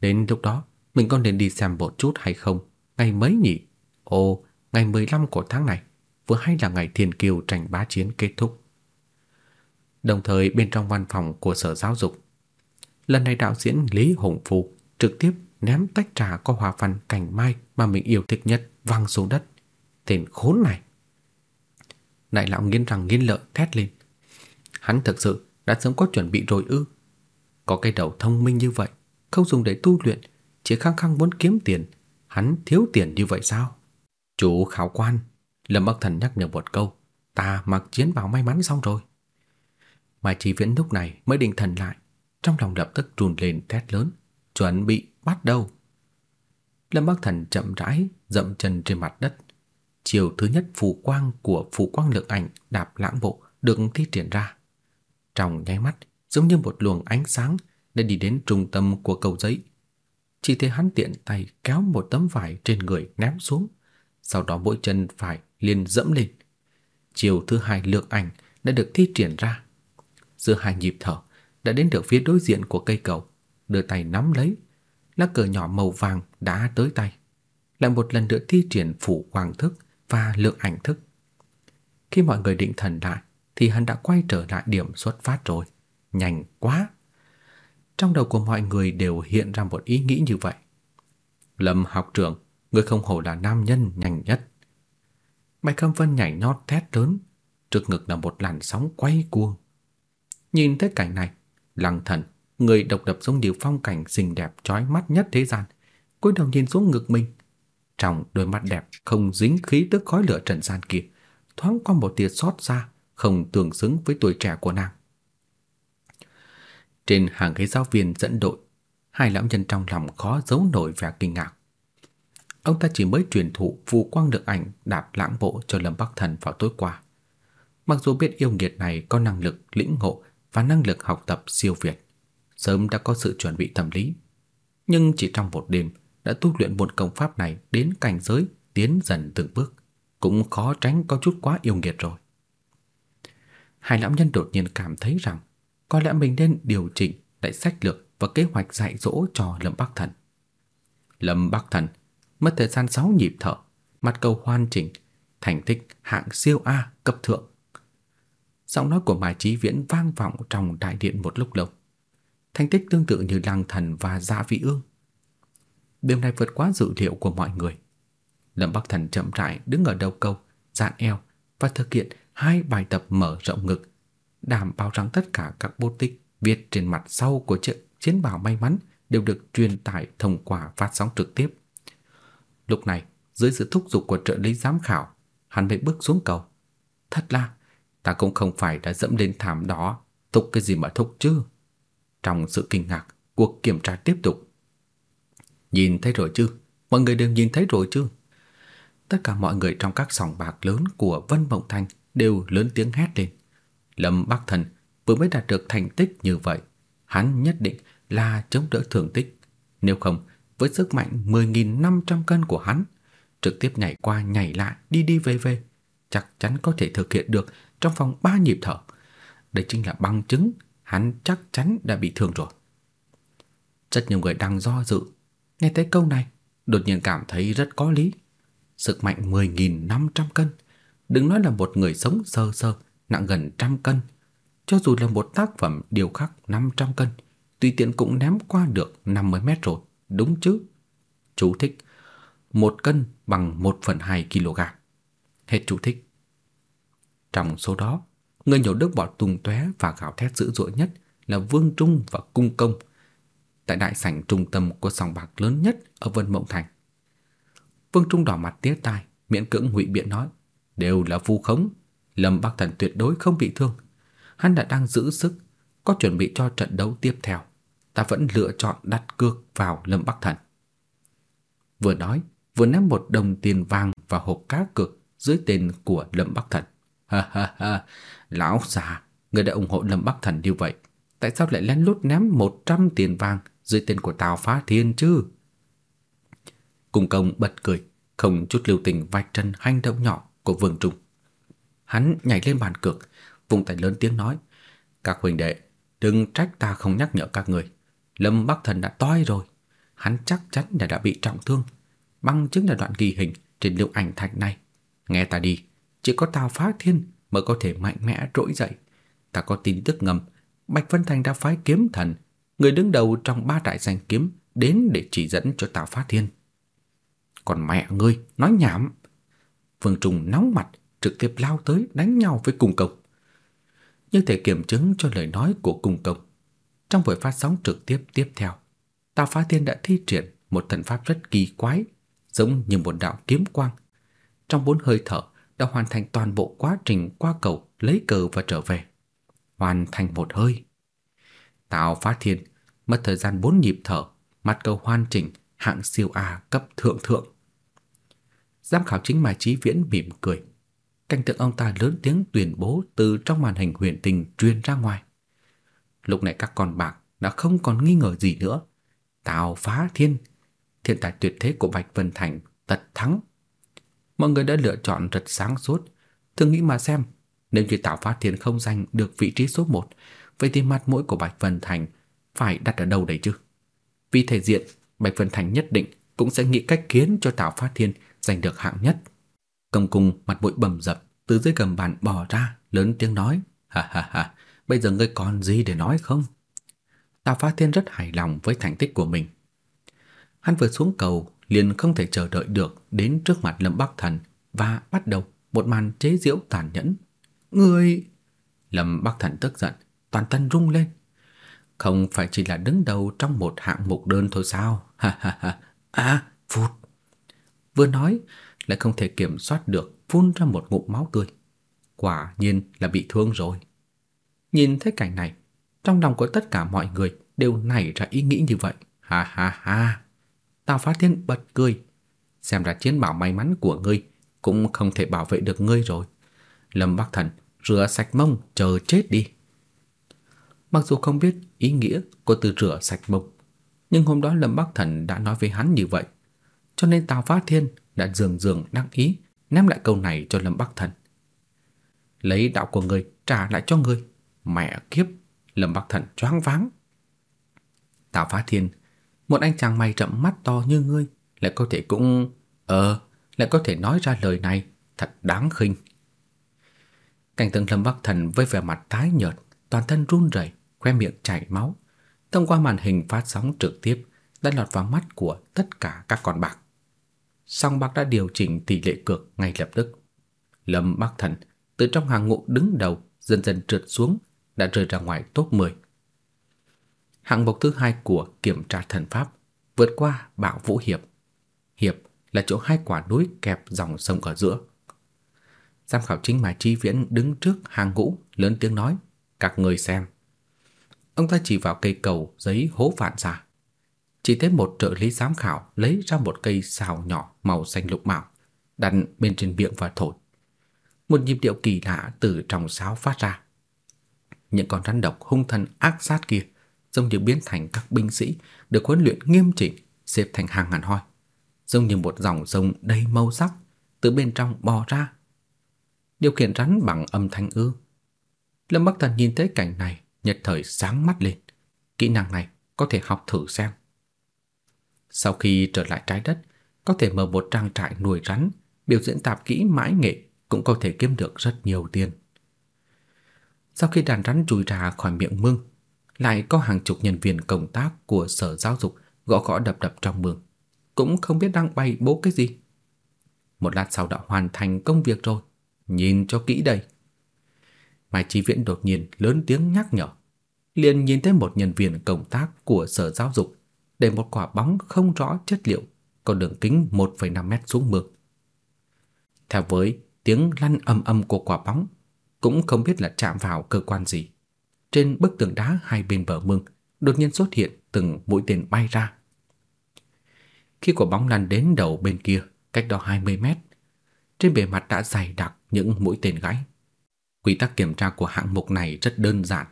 đến lúc đó mình có nên đi xem một chút hay không? Ngày mấy nhỉ? Ồ, ngày 15 của tháng này, vừa hay là ngày Thiên Kiều tranh bá chiến kết thúc. Đồng thời bên trong văn phòng của Sở Giáo dục, lần này đạo diễn Lý Hồng Phu trực tiếp ném tách trà có hòa văn cảnh mai mà mình yêu thích nhất văng xuống đất. Tên khốn này. Đại lão nghiến răng nghiến lợi thét lên. Hắn thực sự đã sớm có chuẩn bị rồi ư? Có cái đầu thông minh như vậy, không dùng để tu luyện, chỉ khăng khăng muốn kiếm tiền, hắn thiếu tiền như vậy sao? Chủ khảo quan, Lâm Bắc Thần nhắc nhở một câu, ta mặc chiến bào may mắn xong rồi. Mai Chỉ Viễn lúc này mới định thần lại, trong lòng lập tức run lên thét lớn, chuẩn bị bắt đầu. Lâm Bắc Thần chậm rãi dậm chân trên mặt đất. Chiều thứ nhất phù quang của phù quang lực ảnh đạp lãng bộ được thi triển ra. Trong nháy mắt, giống như một luồng ánh sáng đã đi đến trung tâm của cầu giấy. Chỉ thấy hắn tiện tay kéo một tấm vải trên người ném xuống, sau đó mỗi chân phải liền dẫm lên. Chiều thứ hai lượng ảnh đã được thi triển ra. Giữa hai nhịp thở, đã đến được phía đối diện của cây cầu, đưa tay nắm lấy, lá cờ nhỏ màu vàng đã tới tay. Lại một lần nữa thi triển phủ quang thức và lượng ảnh thức. Khi mọi người định thần lại, thì hắn đã quay trở lại điểm xuất phát rồi. Nhanh quá! Trong đầu của mọi người đều hiện ra một ý nghĩ như vậy. Lâm học trưởng, người không hổ là nam nhân nhanh nhất. Bạch Cam Vân nhảy nhót thét lớn, trước ngực là một làn sóng quay cuồng. Nhìn thấy cảnh này, Lăng Thần, người độc lập giống như phong cảnh xinh đẹp chói mắt nhất thế gian, cúi đầu nhìn xuống ngực mình. Trong đôi mắt đẹp không dính khí tức khói lửa trần gian kia, thoáng qua một tia xót xa, không tương xứng với tuổi trẻ của nàng. Trên hàng ghế giáo viên dẫn đội, hai lão nhân trong lòng khó giấu nổi vẻ kinh ngạc. Ông ta chỉ mới truyền thụ phù quang được ảnh đạp lãng bộ cho Lâm Bắc Thần vào tối qua. Mặc dù biết yêu nghiệt này có năng lực lĩnh ngộ và năng lực học tập siêu việt, sớm đã có sự chuẩn bị tâm lý, nhưng chỉ trong một đêm đã tu luyện một công pháp này đến cảnh giới tiến dần từng bước, cũng khó tránh có chút quá yêu nghiệt rồi. Hai lão nhân đột nhiên cảm thấy rằng có lẽ mình nên điều chỉnh lại sách lược và kế hoạch dạy dỗ cho Lâm Bắc Thần. Lâm Bắc Thần mất thời gian 6 nhịp thở, mặt cầu hoàn chỉnh, thành tích hạng siêu A cấp thượng. Giọng nói của Mai Chí Viễn vang vọng trong đại điện một lúc lâu. Thành tích tương tự như Lăng Thần và Dạ Vị Ương. Điều này vượt quá dự liệu của mọi người. Lâm Bắc Thần chậm rãi đứng ở đầu câu, dạn eo và thực hiện hai bài tập mở rộng ngực, đảm bảo rằng tất cả các bút tích viết trên mặt sau của chiếc chiến bào may mắn đều được truyền tải thông qua phát sóng trực tiếp. Lúc này, dưới sự thúc giục của trợ lý giám khảo, hắn mới bước xuống cầu. Thật là, ta cũng không phải đã dẫm lên thảm đó, thúc cái gì mà thúc chứ. Trong sự kinh ngạc, cuộc kiểm tra tiếp tục. Nhìn thấy rồi chứ? Mọi người đều nhìn thấy rồi chứ? Tất cả mọi người trong các sòng bạc lớn của Vân Mộng Thành đều lớn tiếng hét lên. Lâm Bắc Thần vừa mới đạt được thành tích như vậy, hắn nhất định là chống đỡ thương tích. Nếu không, với sức mạnh 10.500 cân của hắn, trực tiếp nhảy qua nhảy lại, đi đi về về, chắc chắn có thể thực hiện được trong vòng 3 nhịp thở. Đây chính là bằng chứng hắn chắc chắn đã bị thương rồi. Rất nhiều người đang do dự, nghe tới câu này, đột nhiên cảm thấy rất có lý. Sức mạnh 10.500 cân, đừng nói là một người sống sơ sơ, nặng gần trăm cân, cho dù là một tác phẩm điêu khắc 500 cân, tùy tiện cũng ném qua được 50 mét rồi đúng chứ? Chú thích. Một cân bằng 1 phần 2 kg. Hết chú thích. Trong số đó, người nhổ nước bọt tung tóe và gào thét dữ dội nhất là Vương Trung và Cung Công tại đại sảnh trung tâm của sòng bạc lớn nhất ở Vân Mộng Thành. Vương Trung đỏ mặt tía tai, miễn cưỡng ngụy biện nói, đều là vu khống, Lâm Bắc Thần tuyệt đối không bị thương. Hắn đã đang giữ sức, có chuẩn bị cho trận đấu tiếp theo ta vẫn lựa chọn đặt cược vào Lâm Bắc Thần. Vừa nói, vừa ném một đồng tiền vàng vào hộp cá cược dưới tên của Lâm Bắc Thần. Ha ha ha, lão già, người đã ủng hộ Lâm Bắc Thần như vậy, tại sao lại lén lút ném 100 tiền vàng dưới tên của Tào Phá Thiên chứ? Cung công bật cười, không chút lưu tình vạch chân hành động nhỏ của Vương Trung. Hắn nhảy lên bàn cược, vùng tay lớn tiếng nói: "Các huynh đệ, đừng trách ta không nhắc nhở các người. Lâm Bắc Thần đã toi rồi, hắn chắc chắn là đã bị trọng thương, bằng chứng là đoạn ghi hình trên lưu ảnh thạch này. Nghe ta đi, chỉ có Tào Phá Thiên mới có thể mạnh mẽ trỗi dậy. Ta có tin tức ngầm, Bạch Vân Thành đã phái kiếm thần, người đứng đầu trong ba đại danh kiếm đến để chỉ dẫn cho Tào Phá Thiên. Còn mẹ ngươi nói nhảm. Vương Trùng nóng mặt, trực tiếp lao tới đánh nhau với cung công. Như thể kiểm chứng cho lời nói của cung công. Trong buổi phát sóng trực tiếp tiếp theo, Tào Phá Thiên đã thi triển một thần pháp rất kỳ quái, giống như một đạo kiếm quang. Trong bốn hơi thở đã hoàn thành toàn bộ quá trình qua cầu, lấy cờ và trở về. Hoàn thành một hơi. Tào Phá Thiên mất thời gian bốn nhịp thở, mặt cầu hoàn chỉnh, hạng siêu A cấp thượng thượng. Giám khảo chính Mai Chí Viễn mỉm cười. Cảnh tượng ông ta lớn tiếng tuyên bố từ trong màn hình huyền tình truyền ra ngoài. Lúc này các con bạc đã không còn nghi ngờ gì nữa. Tào phá thiên, thiên tài tuyệt thế của Bạch Vân Thành tật thắng. Mọi người đã lựa chọn rất sáng suốt, thử nghĩ mà xem, nếu như Tào phá thiên không giành được vị trí số 1, vậy thì mặt mũi của Bạch Vân Thành phải đặt ở đâu đấy chứ? Vì thể diện, Bạch Vân Thành nhất định cũng sẽ nghĩ cách khiến cho Tào Phát Thiên giành được hạng nhất. Công cung mặt bụi bầm dập từ dưới gầm bàn bò ra, lớn tiếng nói: "Ha ha ha, bây giờ ngươi còn gì để nói không?" Tào Phát Thiên rất hài lòng với thành tích của mình. Hắn vừa xuống cầu, liền không thể chờ đợi được đến trước mặt Lâm Bắc Thần và bắt đầu một màn chế giễu tàn nhẫn. "Ngươi!" Lâm Bắc Thần tức giận, toàn thân rung lên. Không phải chỉ là đứng đầu trong một hạng mục đơn thôi sao? Ha ha ha. À, phụt. Vừa nói lại không thể kiểm soát được phun ra một ngụm máu tươi. Quả nhiên là bị thương rồi. Nhìn thấy cảnh này, trong lòng của tất cả mọi người đều nảy ra ý nghĩ như vậy. Ha ha ha. Tào Phát Thiên bật cười. Xem ra chiến bảo may mắn của ngươi cũng không thể bảo vệ được ngươi rồi. Lâm Bắc Thần, rửa sạch mông chờ chết đi. Mặc dù không biết ý nghĩa của từ rửa sạch mục, nhưng hôm đó Lâm Bắc Thần đã nói với hắn như vậy, cho nên Tào Phát Thiên đã dường dường đắc ý ném lại câu này cho Lâm Bắc Thần. Lấy đạo của người trả lại cho người. Mẹ kiếp, Lâm Bắc Thần choáng váng. Tào Phát Thiên, một anh chàng mày rậm mắt to như ngươi, lại có thể cũng ờ, lại có thể nói ra lời này, thật đáng khinh. Cảnh tượng Lâm Bắc Thần với vẻ mặt tái nhợt, toàn thân run rẩy, khóe miệng chảy máu, thông qua màn hình phát sóng trực tiếp đã lọt vào mắt của tất cả các con bạc. Song bạc đã điều chỉnh tỷ lệ cược ngay lập tức. Lâm Bắc Thần từ trong hàng ngũ đứng đầu dần dần trượt xuống, đã rơi ra ngoài top 10. Hạng mục thứ hai của kiểm tra thần pháp vượt qua Bạo Vũ Hiệp. Hiệp là chỗ hai quả núi kẹp dòng sông ở giữa. Giám khảo chính Mai Chi Viễn đứng trước hàng ngũ lớn tiếng nói: "Các người xem." Ông ta chỉ vào cây cầu giấy hố phản ra. Chỉ thấy một trợ lý giám khảo lấy ra một cây sào nhỏ màu xanh lục mạo, đặt bên trên miệng và thổi. Một nhịp điệu kỳ lạ từ trong sáo phát ra. Những con rắn độc hung thần ác sát kia giống như biến thành các binh sĩ được huấn luyện nghiêm chỉnh, xếp thành hàng ngàn hoi, giống như một dòng sông đầy màu sắc từ bên trong bò ra. Điều khiển rắn bằng âm thanh ư? Lâm Bắc Thần nhìn thấy cảnh này, nhất thời sáng mắt lên. Kỹ năng này có thể học thử xem. Sau khi trở lại trái đất, có thể mở một trang trại nuôi rắn, biểu diễn tạp kỹ mãi nghệ cũng có thể kiếm được rất nhiều tiền. Sau khi đàn rắn chui ra khỏi miệng mương, lại có hàng chục nhân viên công tác của sở giáo dục gõ gõ đập đập trong mương, cũng không biết đang bay bố cái gì. Một lát sau đã hoàn thành công việc rồi, nhìn cho kỹ đây. Mai Chí Viễn đột nhiên lớn tiếng nhắc nhở, liền nhìn thấy một nhân viên công tác của sở giáo dục để một quả bóng không rõ chất liệu có đường kính 1,5 mét xuống mương. Theo với tiếng lăn ầm ầm của quả bóng, cũng không biết là chạm vào cơ quan gì. Trên bức tường đá hai bên bờ mương đột nhiên xuất hiện từng mũi tên bay ra. Khi quả bóng lăn đến đầu bên kia, cách đó 20 mét, trên bề mặt đã dày đặc những mũi tên gãy. Quy tắc kiểm tra của hạng mục này rất đơn giản,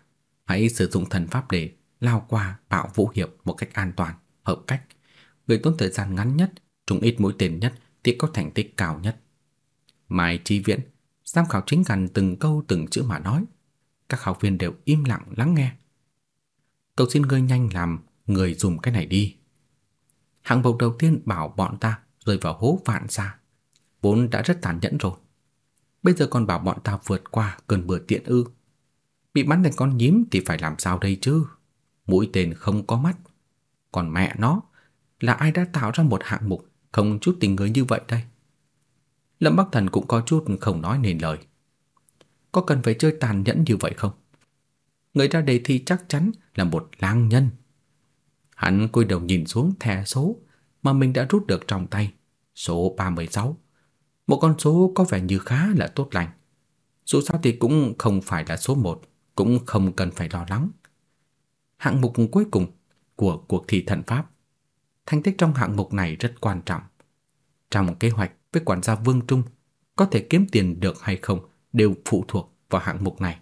hãy sử dụng thần pháp để lao qua bạo vũ hiệp một cách an toàn, hợp cách. Người tốn thời gian ngắn nhất, trúng ít mũi tên nhất thì có thành tích cao nhất. Mai Chi Viễn, giám khảo chính gần từng câu từng chữ mà nói. Các học viên đều im lặng lắng nghe. Cậu xin ngươi nhanh làm, người dùng cái này đi. Hạng mục đầu tiên bảo bọn ta rơi vào hố vạn xa. Vốn đã rất tàn nhẫn rồi. Bây giờ còn bảo bọn ta vượt qua cơn mưa tiện ư. Bị bắn thành con nhím thì phải làm sao đây chứ? Mũi tên không có mắt. Còn mẹ nó, là ai đã tạo ra một hạng mục không chút tình người như vậy đây? Lâm Bắc Thần cũng có chút không nói nên lời. Có cần phải chơi tàn nhẫn như vậy không? Người ra đề thi chắc chắn là một lang nhân. Hắn cúi đầu nhìn xuống thẻ số mà mình đã rút được trong tay, số 36. Một con số có vẻ như khá là tốt lành. Dù sao thì cũng không phải là số 1, cũng không cần phải lo lắng. Hạng mục cuối cùng của cuộc thi thần pháp. Thành tích trong hạng mục này rất quan trọng. Trong kế hoạch với quản gia Vương Trung, có thể kiếm tiền được hay không đều phụ thuộc vào hạng mục này.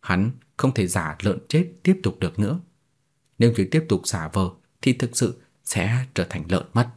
Hắn không thể giả lợn chết tiếp tục được nữa. Nếu cứ tiếp tục giả vờ thì thực sự sẽ trở thành lợn mất.